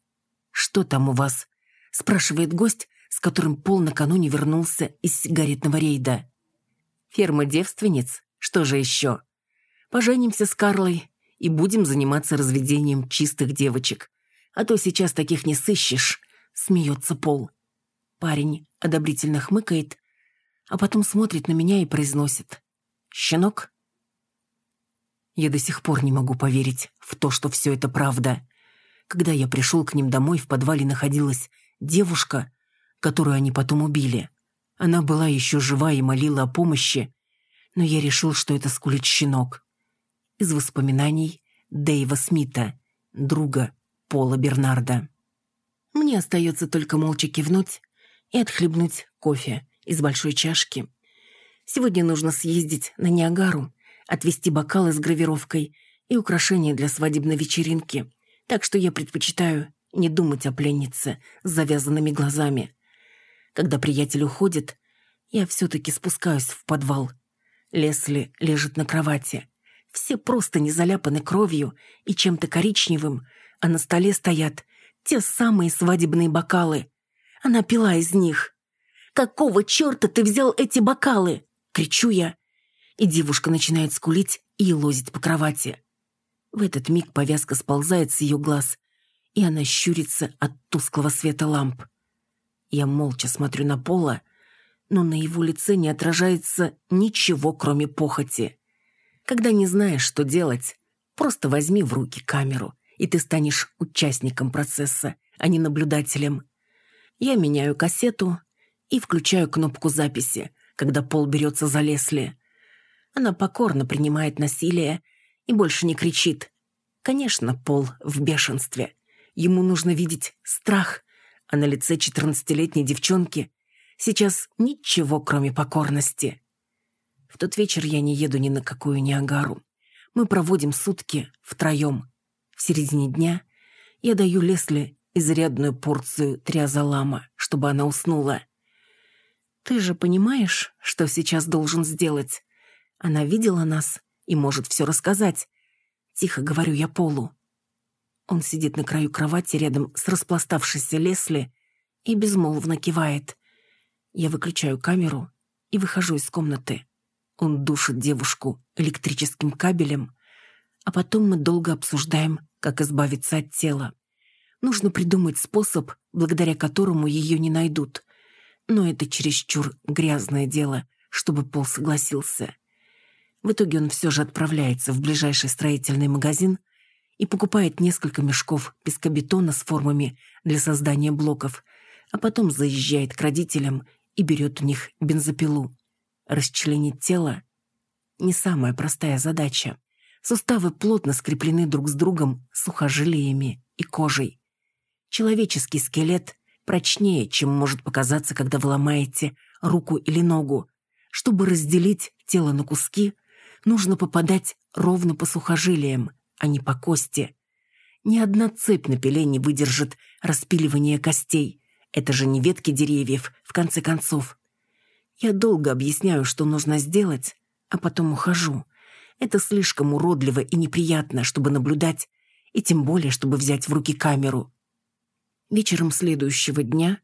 «Что там у вас?» — спрашивает гость, с которым Пол накануне вернулся из сигаретного рейда. «Ферма девственниц? Что же еще?» «Поженимся с Карлой и будем заниматься разведением чистых девочек. А то сейчас таких не сыщешь», — смеется Пол. Парень одобрительно хмыкает, а потом смотрит на меня и произносит. «Щенок?» Я до сих пор не могу поверить в то, что все это правда. Когда я пришел к ним домой, в подвале находилась девушка, которую они потом убили. Она была еще жива и молила о помощи, но я решил, что это скулит щенок. Из воспоминаний Дэйва Смита, друга Пола Бернарда. Мне остается только молча кивнуть и отхлебнуть кофе из большой чашки. Сегодня нужно съездить на Ниагару, отвезти бокалы с гравировкой и украшения для свадебной вечеринки, так что я предпочитаю не думать о пленнице с завязанными глазами. Когда приятель уходит, я все-таки спускаюсь в подвал. Лесли лежит на кровати. Все просто не заляпаны кровью и чем-то коричневым, а на столе стоят те самые свадебные бокалы. Она пила из них. «Какого черта ты взял эти бокалы?» — кричу я. И девушка начинает скулить и лозить по кровати. В этот миг повязка сползает с ее глаз, и она щурится от тусклого света ламп. Я молча смотрю на Пола, но на его лице не отражается ничего, кроме похоти. Когда не знаешь, что делать, просто возьми в руки камеру, и ты станешь участником процесса, а не наблюдателем. Я меняю кассету и включаю кнопку записи, когда Пол берется за Лесли. Она покорно принимает насилие и больше не кричит. Конечно, Пол в бешенстве. Ему нужно видеть страх, а на лице четырнадцатилетней девчонки сейчас ничего, кроме покорности. В тот вечер я не еду ни на какую Ниагару. Мы проводим сутки втроем. В середине дня я даю Лесли изрядную порцию триазолама, чтобы она уснула. «Ты же понимаешь, что сейчас должен сделать? Она видела нас и может все рассказать. Тихо говорю я Полу. Он сидит на краю кровати рядом с распластавшейся Лесли и безмолвно кивает. Я выключаю камеру и выхожу из комнаты. Он душит девушку электрическим кабелем, а потом мы долго обсуждаем, как избавиться от тела. Нужно придумать способ, благодаря которому ее не найдут. Но это чересчур грязное дело, чтобы Пол согласился. В итоге он все же отправляется в ближайший строительный магазин – и покупает несколько мешков пескобетона с формами для создания блоков, а потом заезжает к родителям и берет у них бензопилу. Расчленить тело – не самая простая задача. Суставы плотно скреплены друг с другом сухожилиями и кожей. Человеческий скелет прочнее, чем может показаться, когда вы ломаете руку или ногу. Чтобы разделить тело на куски, нужно попадать ровно по сухожилиям – а не по кости. Ни одна цепь на пиле не выдержит распиливания костей. Это же не ветки деревьев, в конце концов. Я долго объясняю, что нужно сделать, а потом ухожу. Это слишком уродливо и неприятно, чтобы наблюдать, и тем более, чтобы взять в руки камеру. Вечером следующего дня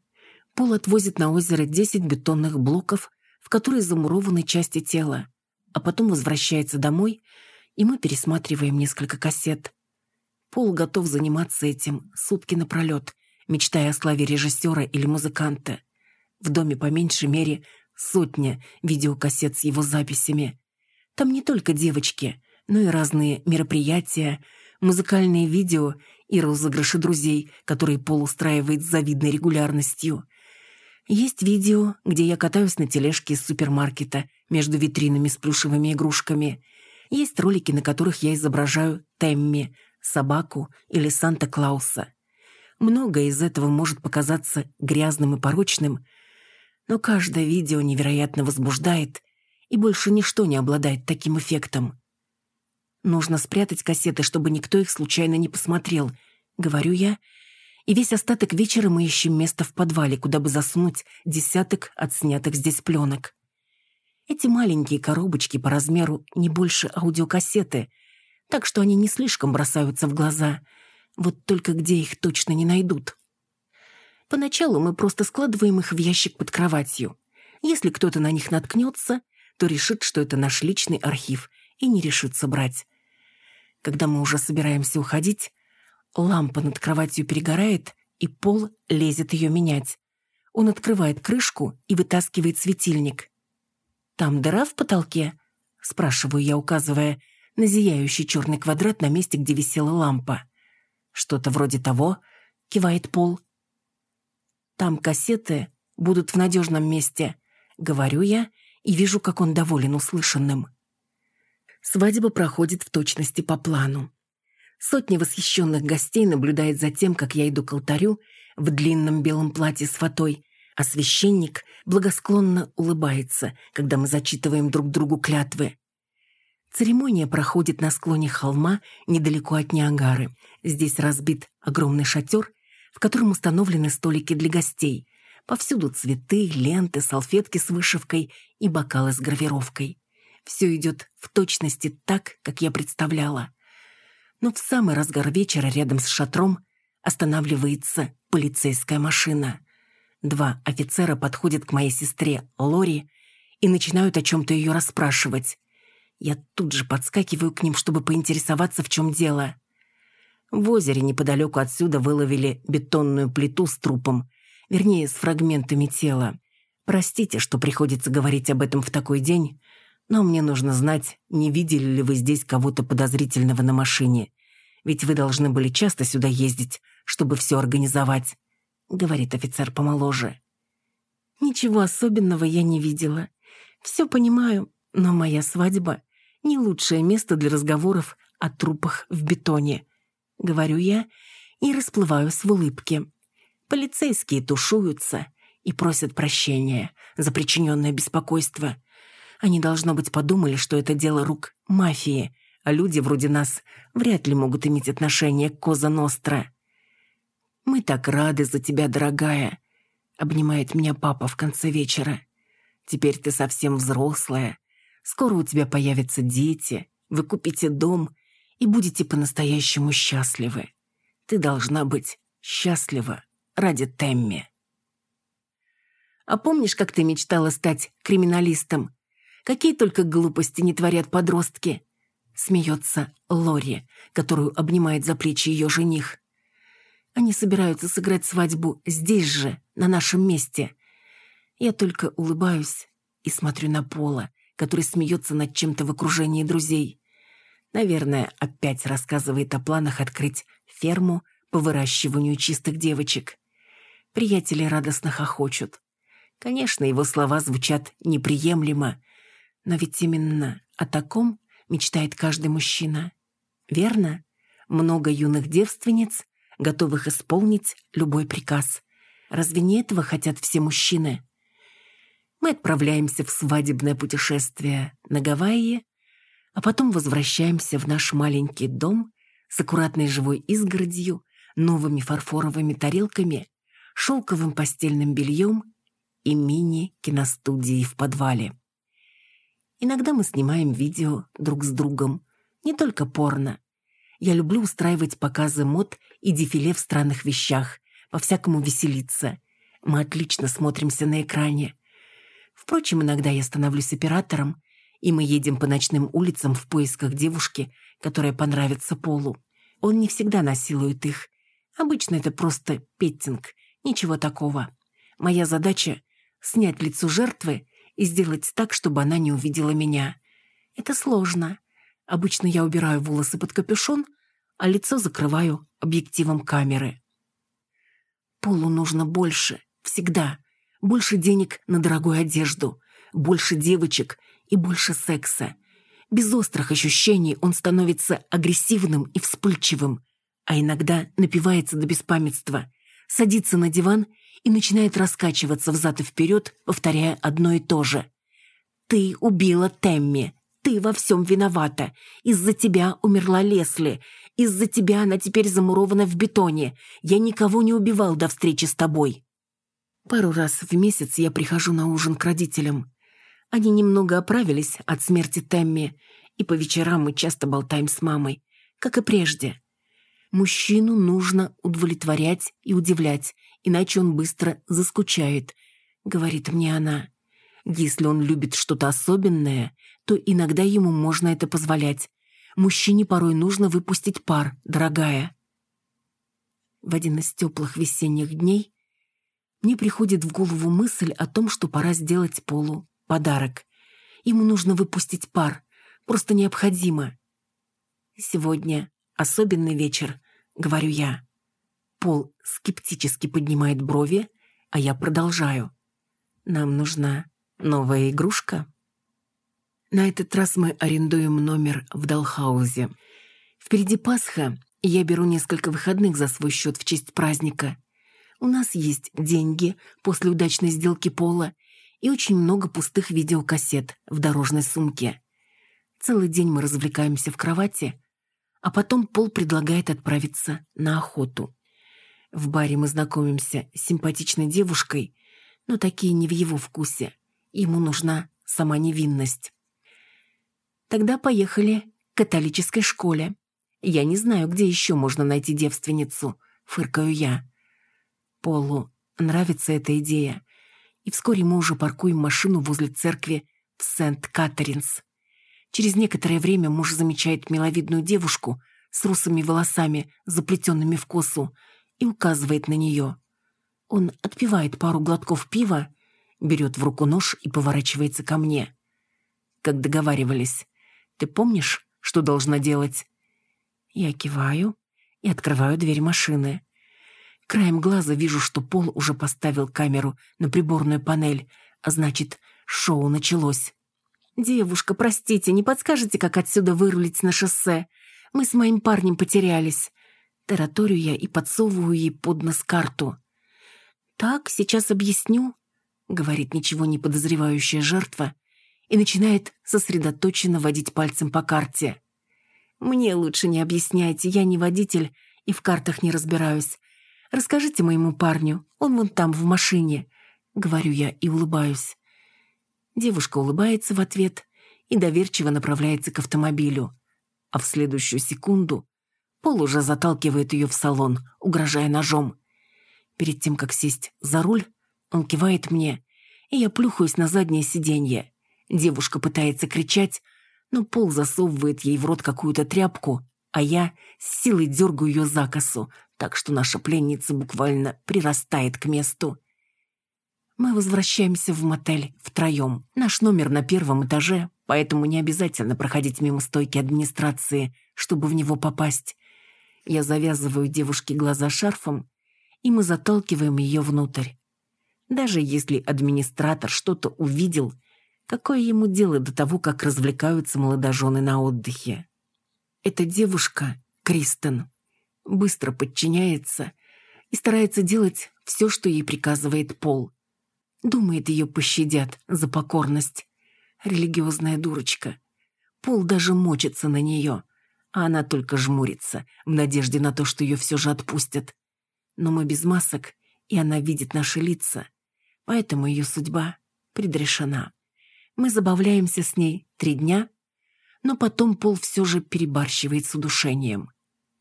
Пол отвозит на озеро 10 бетонных блоков, в которые замурованы части тела, а потом возвращается домой – и мы пересматриваем несколько кассет. Пол готов заниматься этим сутки напролет, мечтая о славе режиссера или музыканта. В доме по меньшей мере сотня видеокассет с его записями. Там не только девочки, но и разные мероприятия, музыкальные видео и розыгрыши друзей, которые Пол устраивает с завидной регулярностью. Есть видео, где я катаюсь на тележке из супермаркета между витринами с плюшевыми игрушками – есть ролики, на которых я изображаю Темми, собаку или Санта-Клауса. Многое из этого может показаться грязным и порочным, но каждое видео невероятно возбуждает и больше ничто не обладает таким эффектом. Нужно спрятать кассеты, чтобы никто их случайно не посмотрел, говорю я, и весь остаток вечера мы ищем место в подвале, куда бы засунуть десяток отснятых здесь пленок. Эти маленькие коробочки по размеру не больше аудиокассеты, так что они не слишком бросаются в глаза. Вот только где их точно не найдут. Поначалу мы просто складываем их в ящик под кроватью. Если кто-то на них наткнется, то решит, что это наш личный архив, и не решится брать. Когда мы уже собираемся уходить, лампа над кроватью перегорает, и Пол лезет ее менять. Он открывает крышку и вытаскивает светильник. «Там дыра в потолке?» — спрашиваю я, указывая на зияющий черный квадрат на месте, где висела лампа. «Что-то вроде того», — кивает Пол. «Там кассеты будут в надежном месте», — говорю я и вижу, как он доволен услышанным. Свадьба проходит в точности по плану. Сотни восхищенных гостей наблюдает за тем, как я иду к алтарю в длинном белом платье с фатой, а священник благосклонно улыбается, когда мы зачитываем друг другу клятвы. Церемония проходит на склоне холма недалеко от Ниагары. Здесь разбит огромный шатер, в котором установлены столики для гостей. Повсюду цветы, ленты, салфетки с вышивкой и бокалы с гравировкой. Все идет в точности так, как я представляла. Но в самый разгар вечера рядом с шатром останавливается полицейская машина. Два офицера подходят к моей сестре Лори и начинают о чем-то ее расспрашивать. Я тут же подскакиваю к ним, чтобы поинтересоваться, в чем дело. В озере неподалеку отсюда выловили бетонную плиту с трупом, вернее, с фрагментами тела. Простите, что приходится говорить об этом в такой день, но мне нужно знать, не видели ли вы здесь кого-то подозрительного на машине. Ведь вы должны были часто сюда ездить, чтобы все организовать», — говорит офицер помоложе. «Ничего особенного я не видела. Все понимаю, но моя свадьба — не лучшее место для разговоров о трупах в бетоне», — говорю я и расплываюсь в улыбке. Полицейские тушуются и просят прощения за причиненное беспокойство — они, должно быть, подумали, что это дело рук мафии, а люди вроде нас вряд ли могут иметь отношение к Коза Ностра. «Мы так рады за тебя, дорогая», — обнимает меня папа в конце вечера. «Теперь ты совсем взрослая. Скоро у тебя появятся дети, вы купите дом и будете по-настоящему счастливы. Ты должна быть счастлива ради Темми». «А помнишь, как ты мечтала стать криминалистом?» Какие только глупости не творят подростки!» Смеется Лори, которую обнимает за плечи ее жених. Они собираются сыграть свадьбу здесь же, на нашем месте. Я только улыбаюсь и смотрю на Пола, который смеется над чем-то в окружении друзей. Наверное, опять рассказывает о планах открыть ферму по выращиванию чистых девочек. Приятели радостно хохочут. Конечно, его слова звучат неприемлемо, но ведь именно о таком мечтает каждый мужчина. Верно? Много юных девственниц, готовых исполнить любой приказ. Разве не этого хотят все мужчины? Мы отправляемся в свадебное путешествие на Гавайи, а потом возвращаемся в наш маленький дом с аккуратной живой изгородью, новыми фарфоровыми тарелками, шелковым постельным бельем и мини-киностудией в подвале. Иногда мы снимаем видео друг с другом. Не только порно. Я люблю устраивать показы мод и дефиле в странных вещах, по-всякому веселиться. Мы отлично смотримся на экране. Впрочем, иногда я становлюсь оператором, и мы едем по ночным улицам в поисках девушки, которая понравится Полу. Он не всегда насилует их. Обычно это просто петтинг, ничего такого. Моя задача — снять лицо жертвы и сделать так, чтобы она не увидела меня. Это сложно. Обычно я убираю волосы под капюшон, а лицо закрываю объективом камеры. Полу нужно больше, всегда. Больше денег на дорогую одежду, больше девочек и больше секса. Без острых ощущений он становится агрессивным и вспыльчивым, а иногда напивается до беспамятства, садится на диван и начинает раскачиваться взад и вперед, повторяя одно и то же. Ты убила Темми. Ты во всем виновата. Из-за тебя умерла Лесли. Из-за тебя она теперь замурована в бетоне. Я никого не убивал до встречи с тобой. Пару раз в месяц я прихожу на ужин к родителям. Они немного оправились от смерти Темми, и по вечерам мы часто болтаем с мамой, как и прежде. Мужчину нужно удовлетворять и удивлять, иначе он быстро заскучает, говорит мне она. Если он любит что-то особенное, то иногда ему можно это позволять. Мужчине порой нужно выпустить пар, дорогая. В один из теплых весенних дней мне приходит в голову мысль о том, что пора сделать Полу подарок. Ему нужно выпустить пар, просто необходимо. Сегодня особенный вечер, говорю я. Пол скептически поднимает брови, а я продолжаю. Нам нужна новая игрушка. На этот раз мы арендуем номер в Далхаузе. Впереди Пасха, и я беру несколько выходных за свой счет в честь праздника. У нас есть деньги после удачной сделки Пола и очень много пустых видеокассет в дорожной сумке. Целый день мы развлекаемся в кровати, а потом Пол предлагает отправиться на охоту. В баре мы знакомимся с симпатичной девушкой, но такие не в его вкусе. Ему нужна сама невинность. Тогда поехали к католической школе. Я не знаю, где еще можно найти девственницу, фыркаю я. Полу нравится эта идея, и вскоре мы уже паркуем машину возле церкви в Сент-Катеринс. Через некоторое время муж замечает миловидную девушку с русыми волосами, заплетенными в косу, и указывает на нее. Он отпивает пару глотков пива, берет в руку нож и поворачивается ко мне. Как договаривались. Ты помнишь, что должна делать? Я киваю и открываю дверь машины. Краем глаза вижу, что Пол уже поставил камеру на приборную панель, а значит, шоу началось. «Девушка, простите, не подскажете, как отсюда вырулить на шоссе? Мы с моим парнем потерялись». Тараторю я и подсовываю ей под нос карту. «Так, сейчас объясню», — говорит ничего не подозревающая жертва и начинает сосредоточенно водить пальцем по карте. «Мне лучше не объясняйте, я не водитель и в картах не разбираюсь. Расскажите моему парню, он вон там, в машине», — говорю я и улыбаюсь. Девушка улыбается в ответ и доверчиво направляется к автомобилю. А в следующую секунду Пол уже заталкивает ее в салон, угрожая ножом. Перед тем, как сесть за руль, он кивает мне, и я плюхаюсь на заднее сиденье. Девушка пытается кричать, но Пол засовывает ей в рот какую-то тряпку, а я с силой дергаю ее за косу, так что наша пленница буквально прирастает к месту. Мы возвращаемся в мотель втроем. Наш номер на первом этаже, поэтому не обязательно проходить мимо стойки администрации, чтобы в него попасть. Я завязываю девушке глаза шарфом, и мы заталкиваем ее внутрь. Даже если администратор что-то увидел, какое ему дело до того, как развлекаются молодожены на отдыхе? Эта девушка, Кристен, быстро подчиняется и старается делать все, что ей приказывает Пол. Думает, ее пощадят за покорность. Религиозная дурочка. Пол даже мочится на нее, а она только жмурится, в надежде на то, что ее все же отпустят. Но мы без масок, и она видит наши лица, поэтому ее судьба предрешена. Мы забавляемся с ней три дня, но потом Пол все же перебарщивает с удушением.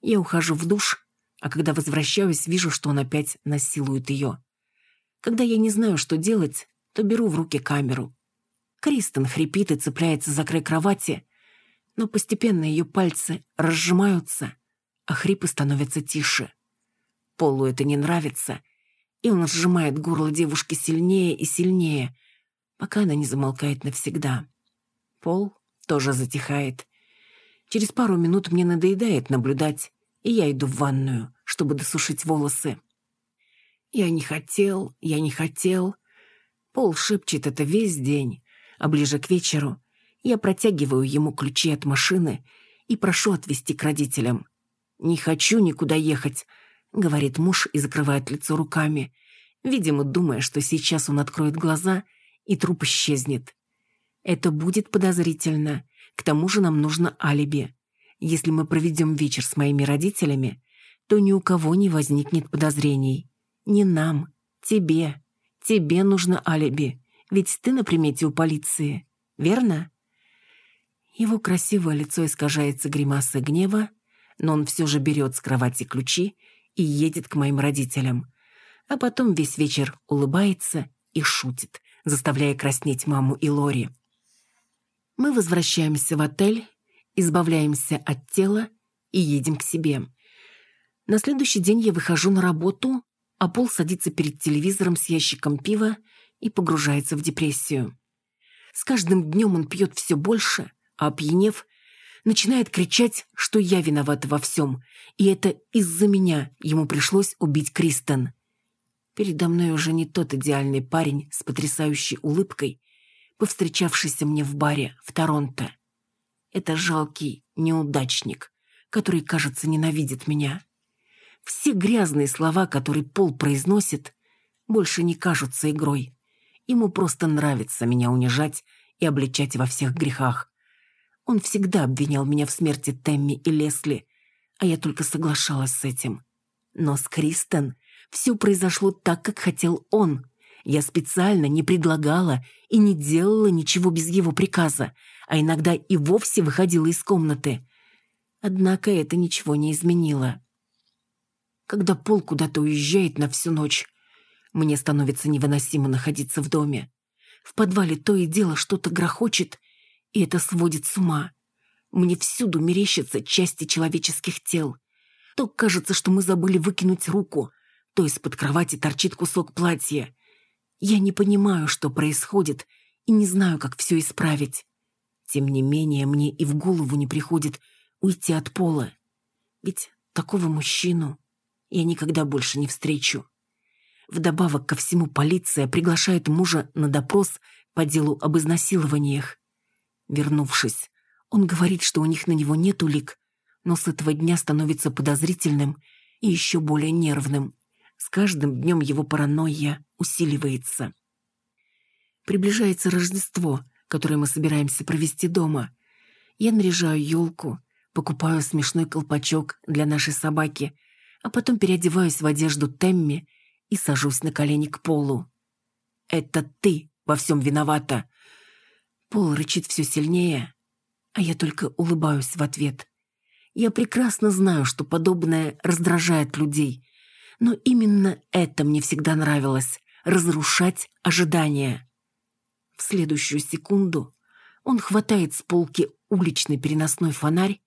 Я ухожу в душ, а когда возвращаюсь, вижу, что он опять насилует ее. Когда я не знаю, что делать, то беру в руки камеру. Кристен хрипит и цепляется за край кровати, но постепенно ее пальцы разжимаются, а хрипы становятся тише. Полу это не нравится, и он сжимает горло девушки сильнее и сильнее, пока она не замолкает навсегда. Пол тоже затихает. Через пару минут мне надоедает наблюдать, и я иду в ванную, чтобы досушить волосы. Я не хотел, я не хотел. Пол шепчет это весь день, а ближе к вечеру я протягиваю ему ключи от машины и прошу отвезти к родителям. «Не хочу никуда ехать», — говорит муж и закрывает лицо руками, видимо, думая, что сейчас он откроет глаза, и труп исчезнет. Это будет подозрительно. К тому же нам нужно алиби. Если мы проведем вечер с моими родителями, то ни у кого не возникнет подозрений. Не нам, тебе. Тебе нужно алиби. Ведь ты на примете у полиции, верно? Его красивое лицо искажается гримасой гнева, но он все же берет с кровати ключи и едет к моим родителям. А потом весь вечер улыбается и шутит, заставляя краснеть маму и Лори. Мы возвращаемся в отель, избавляемся от тела и едем к себе. На следующий день я выхожу на работу, а Пол садится перед телевизором с ящиком пива и погружается в депрессию. С каждым днем он пьет все больше, а опьянев, начинает кричать, что я виновата во всем, и это из-за меня ему пришлось убить Кристен. Передо мной уже не тот идеальный парень с потрясающей улыбкой, повстречавшийся мне в баре в Торонто. Это жалкий неудачник, который, кажется, ненавидит меня. Все грязные слова, которые Пол произносит, больше не кажутся игрой. Ему просто нравится меня унижать и обличать во всех грехах. Он всегда обвинял меня в смерти Темми и Лесли, а я только соглашалась с этим. Но с Кристен все произошло так, как хотел он. Я специально не предлагала и не делала ничего без его приказа, а иногда и вовсе выходила из комнаты. Однако это ничего не изменило. Когда Пол куда-то уезжает на всю ночь, мне становится невыносимо находиться в доме. В подвале то и дело что-то грохочет, и это сводит с ума. Мне всюду мерещатся части человеческих тел. То кажется, что мы забыли выкинуть руку, то из-под кровати торчит кусок платья. Я не понимаю, что происходит, и не знаю, как все исправить. Тем не менее, мне и в голову не приходит уйти от пола. Ведь такого мужчину я никогда больше не встречу. Вдобавок ко всему полиция приглашает мужа на допрос по делу об изнасилованиях. Вернувшись, он говорит, что у них на него нет улик, но с этого дня становится подозрительным и еще более нервным. С каждым днем его паранойя усиливается. Приближается Рождество, которое мы собираемся провести дома. Я наряжаю елку, покупаю смешной колпачок для нашей собаки, а потом переодеваюсь в одежду Темми и сажусь на колени к Полу. «Это ты во всем виновата!» Пол рычит все сильнее, а я только улыбаюсь в ответ. Я прекрасно знаю, что подобное раздражает людей, но именно это мне всегда нравилось — разрушать ожидания. В следующую секунду он хватает с полки уличный переносной фонарь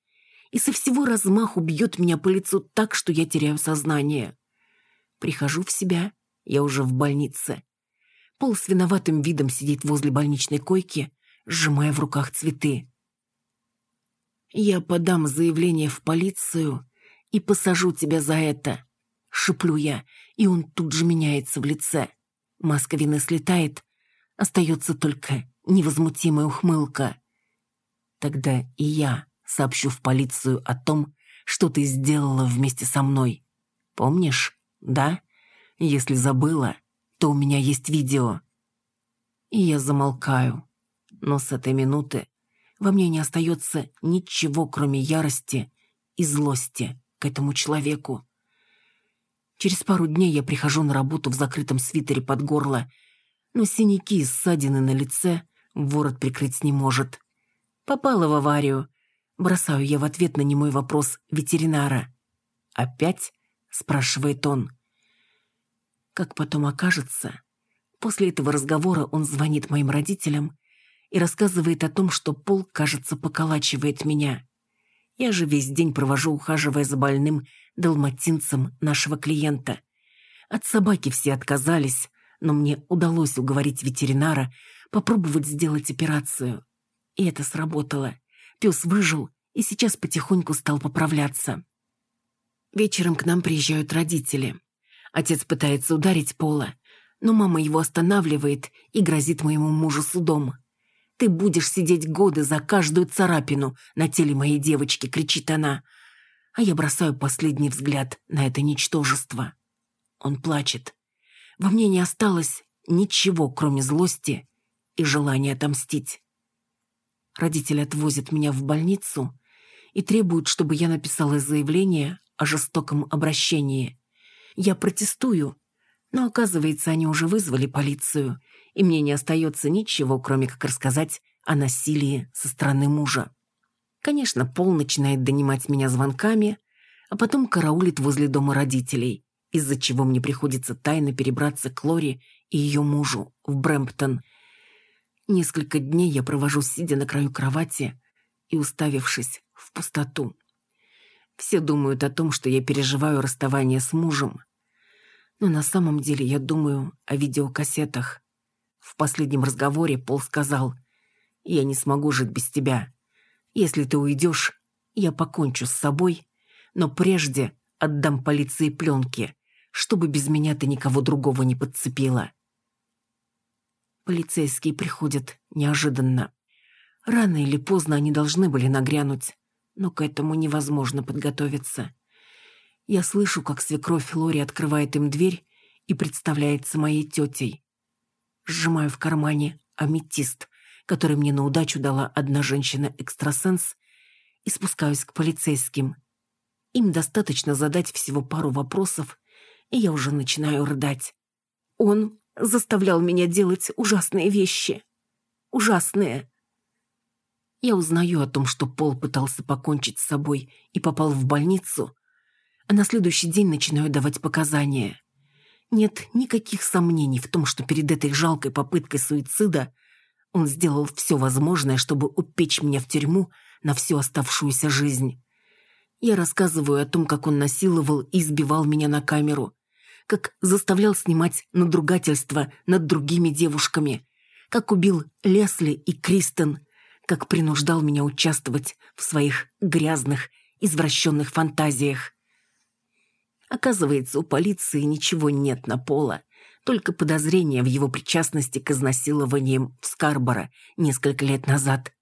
и со всего размаху бьет меня по лицу так, что я теряю сознание. Прихожу в себя, я уже в больнице. Пол с виноватым видом сидит возле больничной койки, сжимая в руках цветы. «Я подам заявление в полицию и посажу тебя за это», — шеплю я, и он тут же меняется в лице. Маска вины слетает, остается только невозмутимая ухмылка. Тогда и я сообщу в полицию о том, что ты сделала вместе со мной. Помнишь? да? Если забыла, то у меня есть видео. И я замолкаю. Но с этой минуты во мне не остается ничего, кроме ярости и злости к этому человеку. Через пару дней я прихожу на работу в закрытом свитере под горло, но синяки и ссадины на лице ворот прикрыть не может. Попала в аварию. Бросаю я в ответ на немой вопрос ветеринара. «Опять?» спрашивает он. Как потом окажется, после этого разговора он звонит моим родителям и рассказывает о том, что Пол, кажется, поколачивает меня. Я же весь день провожу, ухаживая за больным далматинцем нашего клиента. От собаки все отказались, но мне удалось уговорить ветеринара попробовать сделать операцию. И это сработало. Пес выжил и сейчас потихоньку стал поправляться. Вечером к нам приезжают родители. Отец пытается ударить Пола, но мама его останавливает и грозит моему мужу судом. «Ты будешь сидеть годы за каждую царапину на теле моей девочки», — кричит она. А я бросаю последний взгляд на это ничтожество. Он плачет. Во мне не осталось ничего, кроме злости и желания отомстить. Родители отвозят меня в больницу и требуют, чтобы я написала заявление о жестоком обращении. Я протестую, но оказывается, они уже вызвали полицию, и мне не остается ничего, кроме как рассказать о насилии со стороны мужа. Конечно, Пол начинает донимать меня звонками, а потом караулит возле дома родителей, из-за чего мне приходится тайно перебраться к Лори и ее мужу в Брэмптон. Несколько дней я провожу, сидя на краю кровати и уставившись в пустоту. Все думают о том, что я переживаю расставание с мужем. Но на самом деле я думаю о видеокассетах. В последнем разговоре Пол сказал, «Я не смогу жить без тебя. Если ты уйдешь, я покончу с собой, но прежде отдам полиции пленки, чтобы без меня ты никого другого не подцепила». Полицейские приходят неожиданно. Рано или поздно они должны были нагрянуть, но к этому невозможно подготовиться. Я слышу, как свекровь Лори открывает им дверь и представляется моей тетей. Сжимаю в кармане аметист, который мне на удачу дала одна женщина-экстрасенс, и спускаюсь к полицейским. Им достаточно задать всего пару вопросов, и я уже начинаю рыдать. Он заставлял меня делать ужасные вещи. Ужасные. Я узнаю о том, что Пол пытался покончить с собой и попал в больницу, а на следующий день начинаю давать показания. Нет никаких сомнений в том, что перед этой жалкой попыткой суицида он сделал все возможное, чтобы упечь меня в тюрьму на всю оставшуюся жизнь. Я рассказываю о том, как он насиловал и избивал меня на камеру, как заставлял снимать надругательство над другими девушками, как убил Лесли и Кристен, как принуждал меня участвовать в своих грязных, извращенных фантазиях. Оказывается, у полиции ничего нет на Пола, только подозрение в его причастности к изнасилованиям в Скарборо несколько лет назад.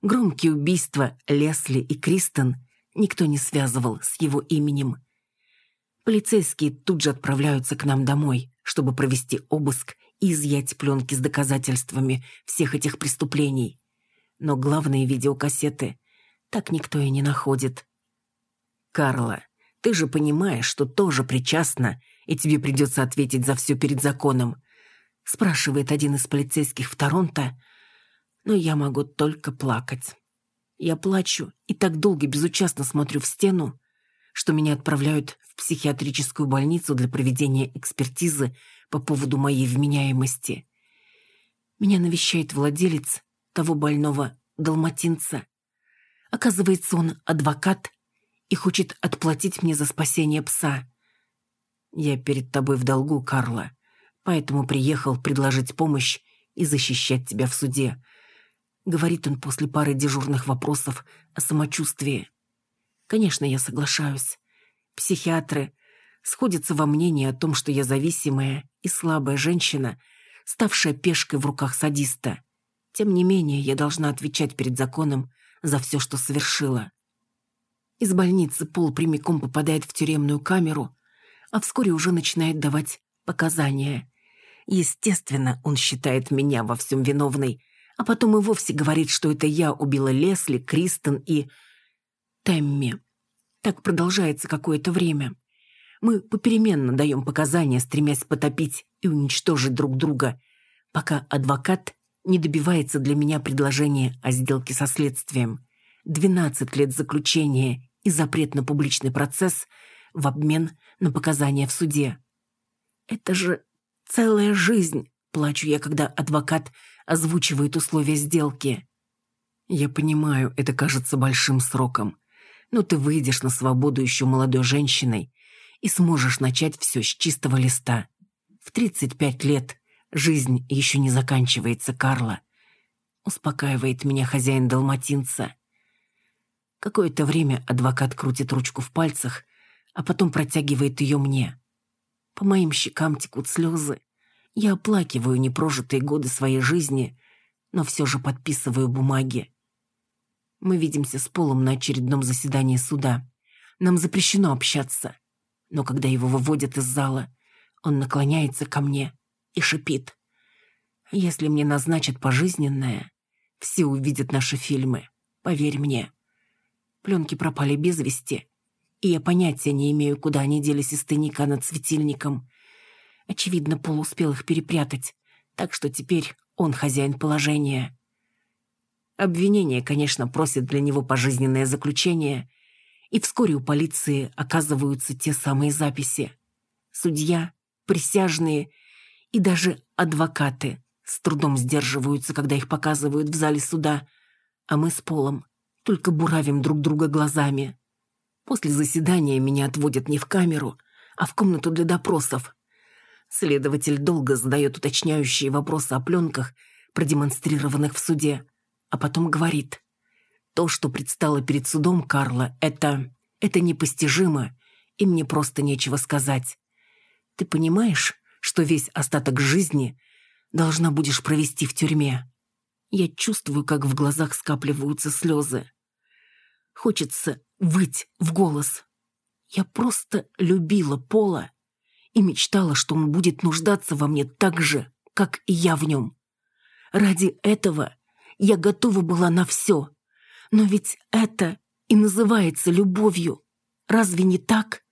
Громкие убийства Лесли и Кристен никто не связывал с его именем. Полицейские тут же отправляются к нам домой, чтобы провести обыск и изъять пленки с доказательствами всех этих преступлений. Но главные видеокассеты так никто и не находит. Карла, ты же понимаешь, что тоже причастна, и тебе придется ответить за все перед законом», спрашивает один из полицейских в Торонто, но я могу только плакать. Я плачу и так долго безучастно смотрю в стену, что меня отправляют в психиатрическую больницу для проведения экспертизы по поводу моей вменяемости. Меня навещает владелец того больного далматинца. Оказывается, он адвокат и хочет отплатить мне за спасение пса. Я перед тобой в долгу, Карла, поэтому приехал предложить помощь и защищать тебя в суде. Говорит он после пары дежурных вопросов о самочувствии. Конечно, я соглашаюсь. Психиатры сходятся во мнении о том, что я зависимая и слабая женщина, ставшая пешкой в руках садиста. Тем не менее, я должна отвечать перед законом за все, что совершила. Из больницы Пол прямиком попадает в тюремную камеру, а вскоре уже начинает давать показания. Естественно, он считает меня во всем виновной, а потом и вовсе говорит, что это я убила Лесли, Кристен и... Темми. Так продолжается какое-то время. Мы попеременно даем показания, стремясь потопить и уничтожить друг друга, пока адвокат не добивается для меня предложения о сделке со следствием. 12 лет заключения и запрет на публичный процесс в обмен на показания в суде. Это же целая жизнь, плачу я, когда адвокат озвучивает условия сделки. Я понимаю, это кажется большим сроком, но ты выйдешь на свободу еще молодой женщиной и сможешь начать все с чистого листа. В 35 лет жизнь еще не заканчивается, Карла. Успокаивает меня хозяин далматинца. Какое-то время адвокат крутит ручку в пальцах, а потом протягивает ее мне. По моим щекам текут слезы. Я оплакиваю непрожитые годы своей жизни, но все же подписываю бумаги. Мы видимся с Полом на очередном заседании суда. Нам запрещено общаться. Но когда его выводят из зала, он наклоняется ко мне и шипит. Если мне назначат пожизненное, Все увидят наши фильмы, поверь мне. Пленки пропали без вести, и я понятия не имею, куда они делись из тайника над светильником. Очевидно, Пол успел их перепрятать, так что теперь он хозяин положения. Обвинение, конечно, просит для него пожизненное заключение, и вскоре у полиции оказываются те самые записи. Судья, присяжные и даже адвокаты с трудом сдерживаются, когда их показывают в зале суда, а мы с Полом только буравим друг друга глазами. После заседания меня отводят не в камеру, а в комнату для допросов. Следователь долго задает уточняющие вопросы о пленках, продемонстрированных в суде а потом говорит. То, что предстало перед судом Карла, это... это непостижимо, и мне просто нечего сказать. Ты понимаешь, что весь остаток жизни должна будешь провести в тюрьме? Я чувствую, как в глазах скапливаются слезы. Хочется выть в голос. Я просто любила Пола и мечтала, что он будет нуждаться во мне так же, как и я в нем. Ради этого я готова была на все. Но ведь это и называется любовью. Разве не так?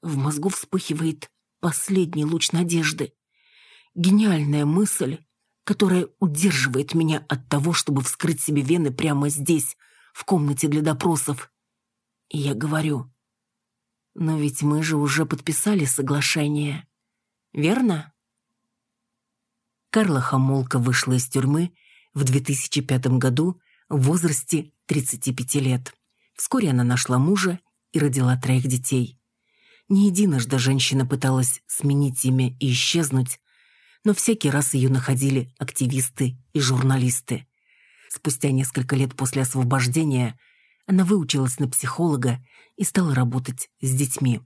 В мозгу вспыхивает последний луч надежды. Гениальная мысль, которая удерживает меня от того, чтобы вскрыть себе вены прямо здесь, в комнате для допросов. И я говорю, но ведь мы же уже подписали соглашение, верно? Карла Хамолка вышла из тюрьмы в 2005 году в возрасте 35 лет. Вскоре она нашла мужа и родила троих детей. Не единожды женщина пыталась сменить имя и исчезнуть, но всякий раз ее находили активисты и журналисты. Спустя несколько лет после освобождения она выучилась на психолога и стала работать с детьми.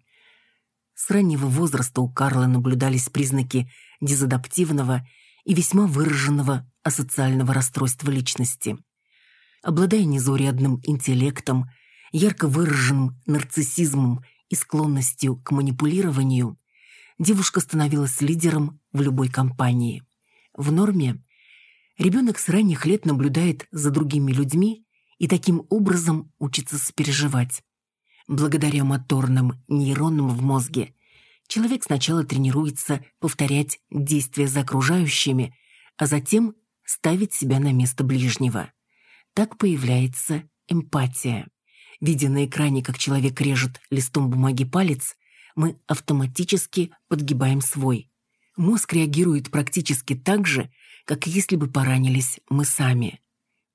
С раннего возраста у Карла наблюдались признаки дезадаптивного и весьма выраженного асоциального расстройства личности. Обладая незаурядным интеллектом, ярко выраженным нарциссизмом и склонностью к манипулированию, девушка становилась лидером в любой компании. В норме ребенок с ранних лет наблюдает за другими людьми и таким образом учится сопереживать. Благодаря моторным нейронам в мозге человек сначала тренируется повторять действия за окружающими, а затем ставить себя на место ближнего. Так появляется эмпатия. Видя на экране, как человек режет листом бумаги палец, мы автоматически подгибаем свой. Мозг реагирует практически так же, как если бы поранились мы сами.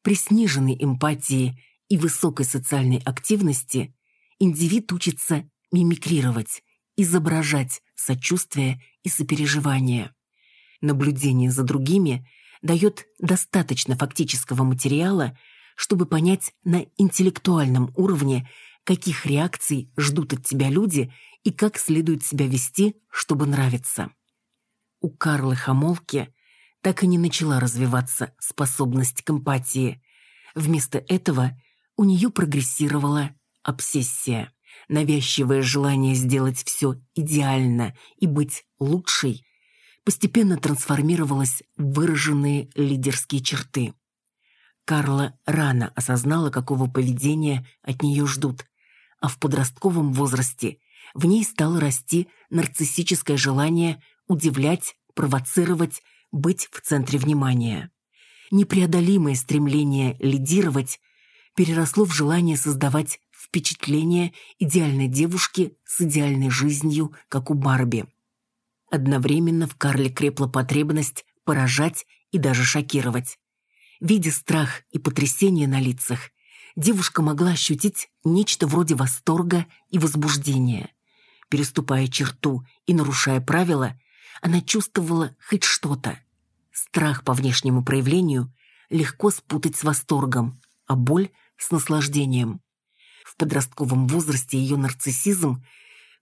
При сниженной эмпатии и высокой социальной активности индивид учится мимикрировать, изображать сочувствие и сопереживание. Наблюдение за другими дает достаточно фактического материала, чтобы понять на интеллектуальном уровне, каких реакций ждут от тебя люди и как следует себя вести, чтобы нравиться. У Карлы Хамолки так и не начала развиваться способность к эмпатии. Вместо этого у нее прогрессировала обсессия. Навязчивое желание сделать все идеально и быть лучшей постепенно трансформировалась в выраженные лидерские черты. Карла рано осознала, какого поведения от нее ждут, а в подростковом возрасте в ней стало расти нарциссическое желание удивлять, провоцировать, быть в центре внимания. Непреодолимое стремление лидировать переросло в желание создавать впечатление идеальной девушки с идеальной жизнью, как у Барби. Одновременно в Карле крепла потребность поражать и даже шокировать. Видя страх и потрясение на лицах, девушка могла ощутить нечто вроде восторга и возбуждения. Переступая черту и нарушая правила, она чувствовала хоть что-то. Страх по внешнему проявлению легко спутать с восторгом, а боль — с наслаждением. В подростковом возрасте ее нарциссизм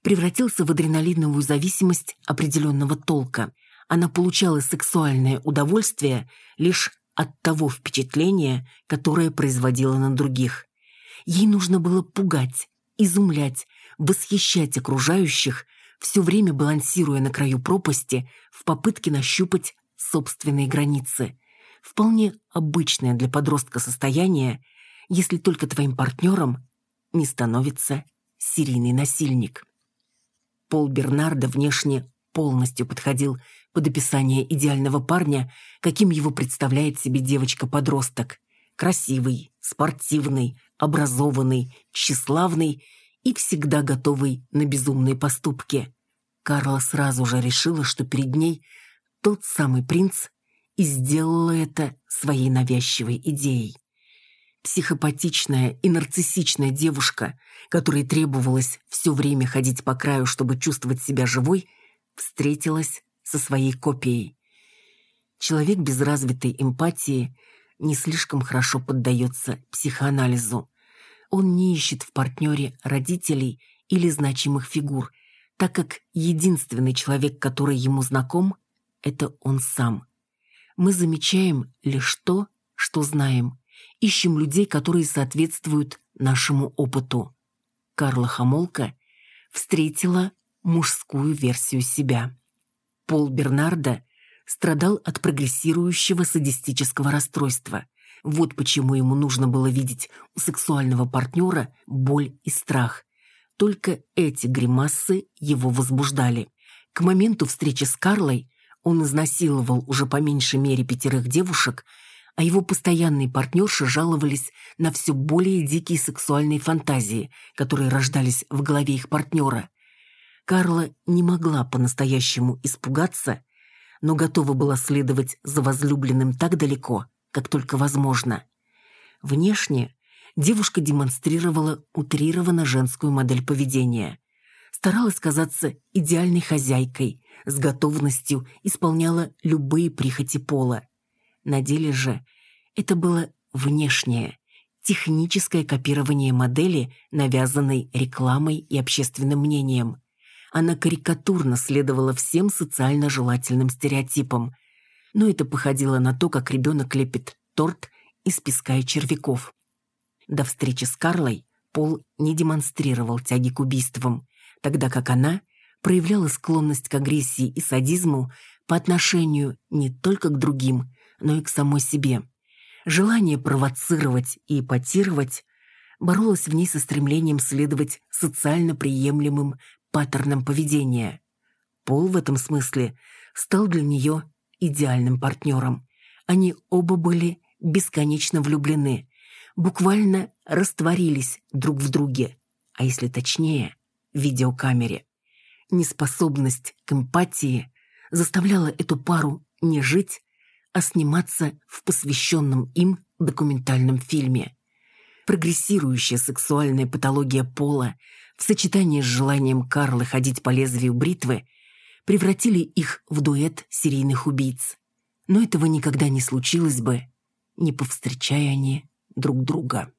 превратился в адреналиновую зависимость определенного толка. Она получала сексуальное удовольствие лишь от того впечатления, которое производила на других. Ей нужно было пугать, изумлять, восхищать окружающих, все время балансируя на краю пропасти в попытке нащупать собственные границы. Вполне обычное для подростка состояние, если только твоим партнером не становится серийный насильник. Пол Бернарда внешне полностью подходил под описание идеального парня, каким его представляет себе девочка-подросток. Красивый, спортивный, образованный, тщеславный и всегда готовый на безумные поступки. Карла сразу же решила, что перед ней тот самый принц и сделала это своей навязчивой идеей. Психопатичная и нарциссичная девушка, которой требовалось все время ходить по краю, чтобы чувствовать себя живой, встретилась со своей копией. Человек без развитой эмпатии не слишком хорошо поддается психоанализу. Он не ищет в партнере родителей или значимых фигур, так как единственный человек, который ему знаком, это он сам. Мы замечаем лишь то, что знаем – ищем людей, которые соответствуют нашему опыту. Карла Хамолка встретила мужскую версию себя. Пол Бернарда страдал от прогрессирующего садистического расстройства. Вот почему ему нужно было видеть у сексуального партнера боль и страх. Только эти гримасы его возбуждали. К моменту встречи с Карлой он изнасиловал уже по меньшей мере пятерых девушек – а его постоянные партнерши жаловались на все более дикие сексуальные фантазии, которые рождались в голове их партнера. Карла не могла по-настоящему испугаться, но готова была следовать за возлюбленным так далеко, как только возможно. Внешне девушка демонстрировала утрированно женскую модель поведения. Старалась казаться идеальной хозяйкой, с готовностью исполняла любые прихоти пола. На деле же это было внешнее, техническое копирование модели, навязанной рекламой и общественным мнением. Она карикатурно следовала всем социально желательным стереотипам. Но это походило на то, как ребенок лепит торт из песка и червяков. До встречи с Карлой Пол не демонстрировал тяги к убийствам, тогда как она проявляла склонность к агрессии и садизму по отношению не только к другим, но и к самой себе. Желание провоцировать и эпатировать боролось в ней со стремлением следовать социально приемлемым паттернам поведения. Пол в этом смысле стал для нее идеальным партнером. Они оба были бесконечно влюблены, буквально растворились друг в друге, а если точнее, в видеокамере. Неспособность к эмпатии заставляла эту пару не жить, а сниматься в посвященном им документальном фильме. Прогрессирующая сексуальная патология пола в сочетании с желанием Карлы ходить по лезвию бритвы превратили их в дуэт серийных убийц. Но этого никогда не случилось бы, не повстречая они друг друга.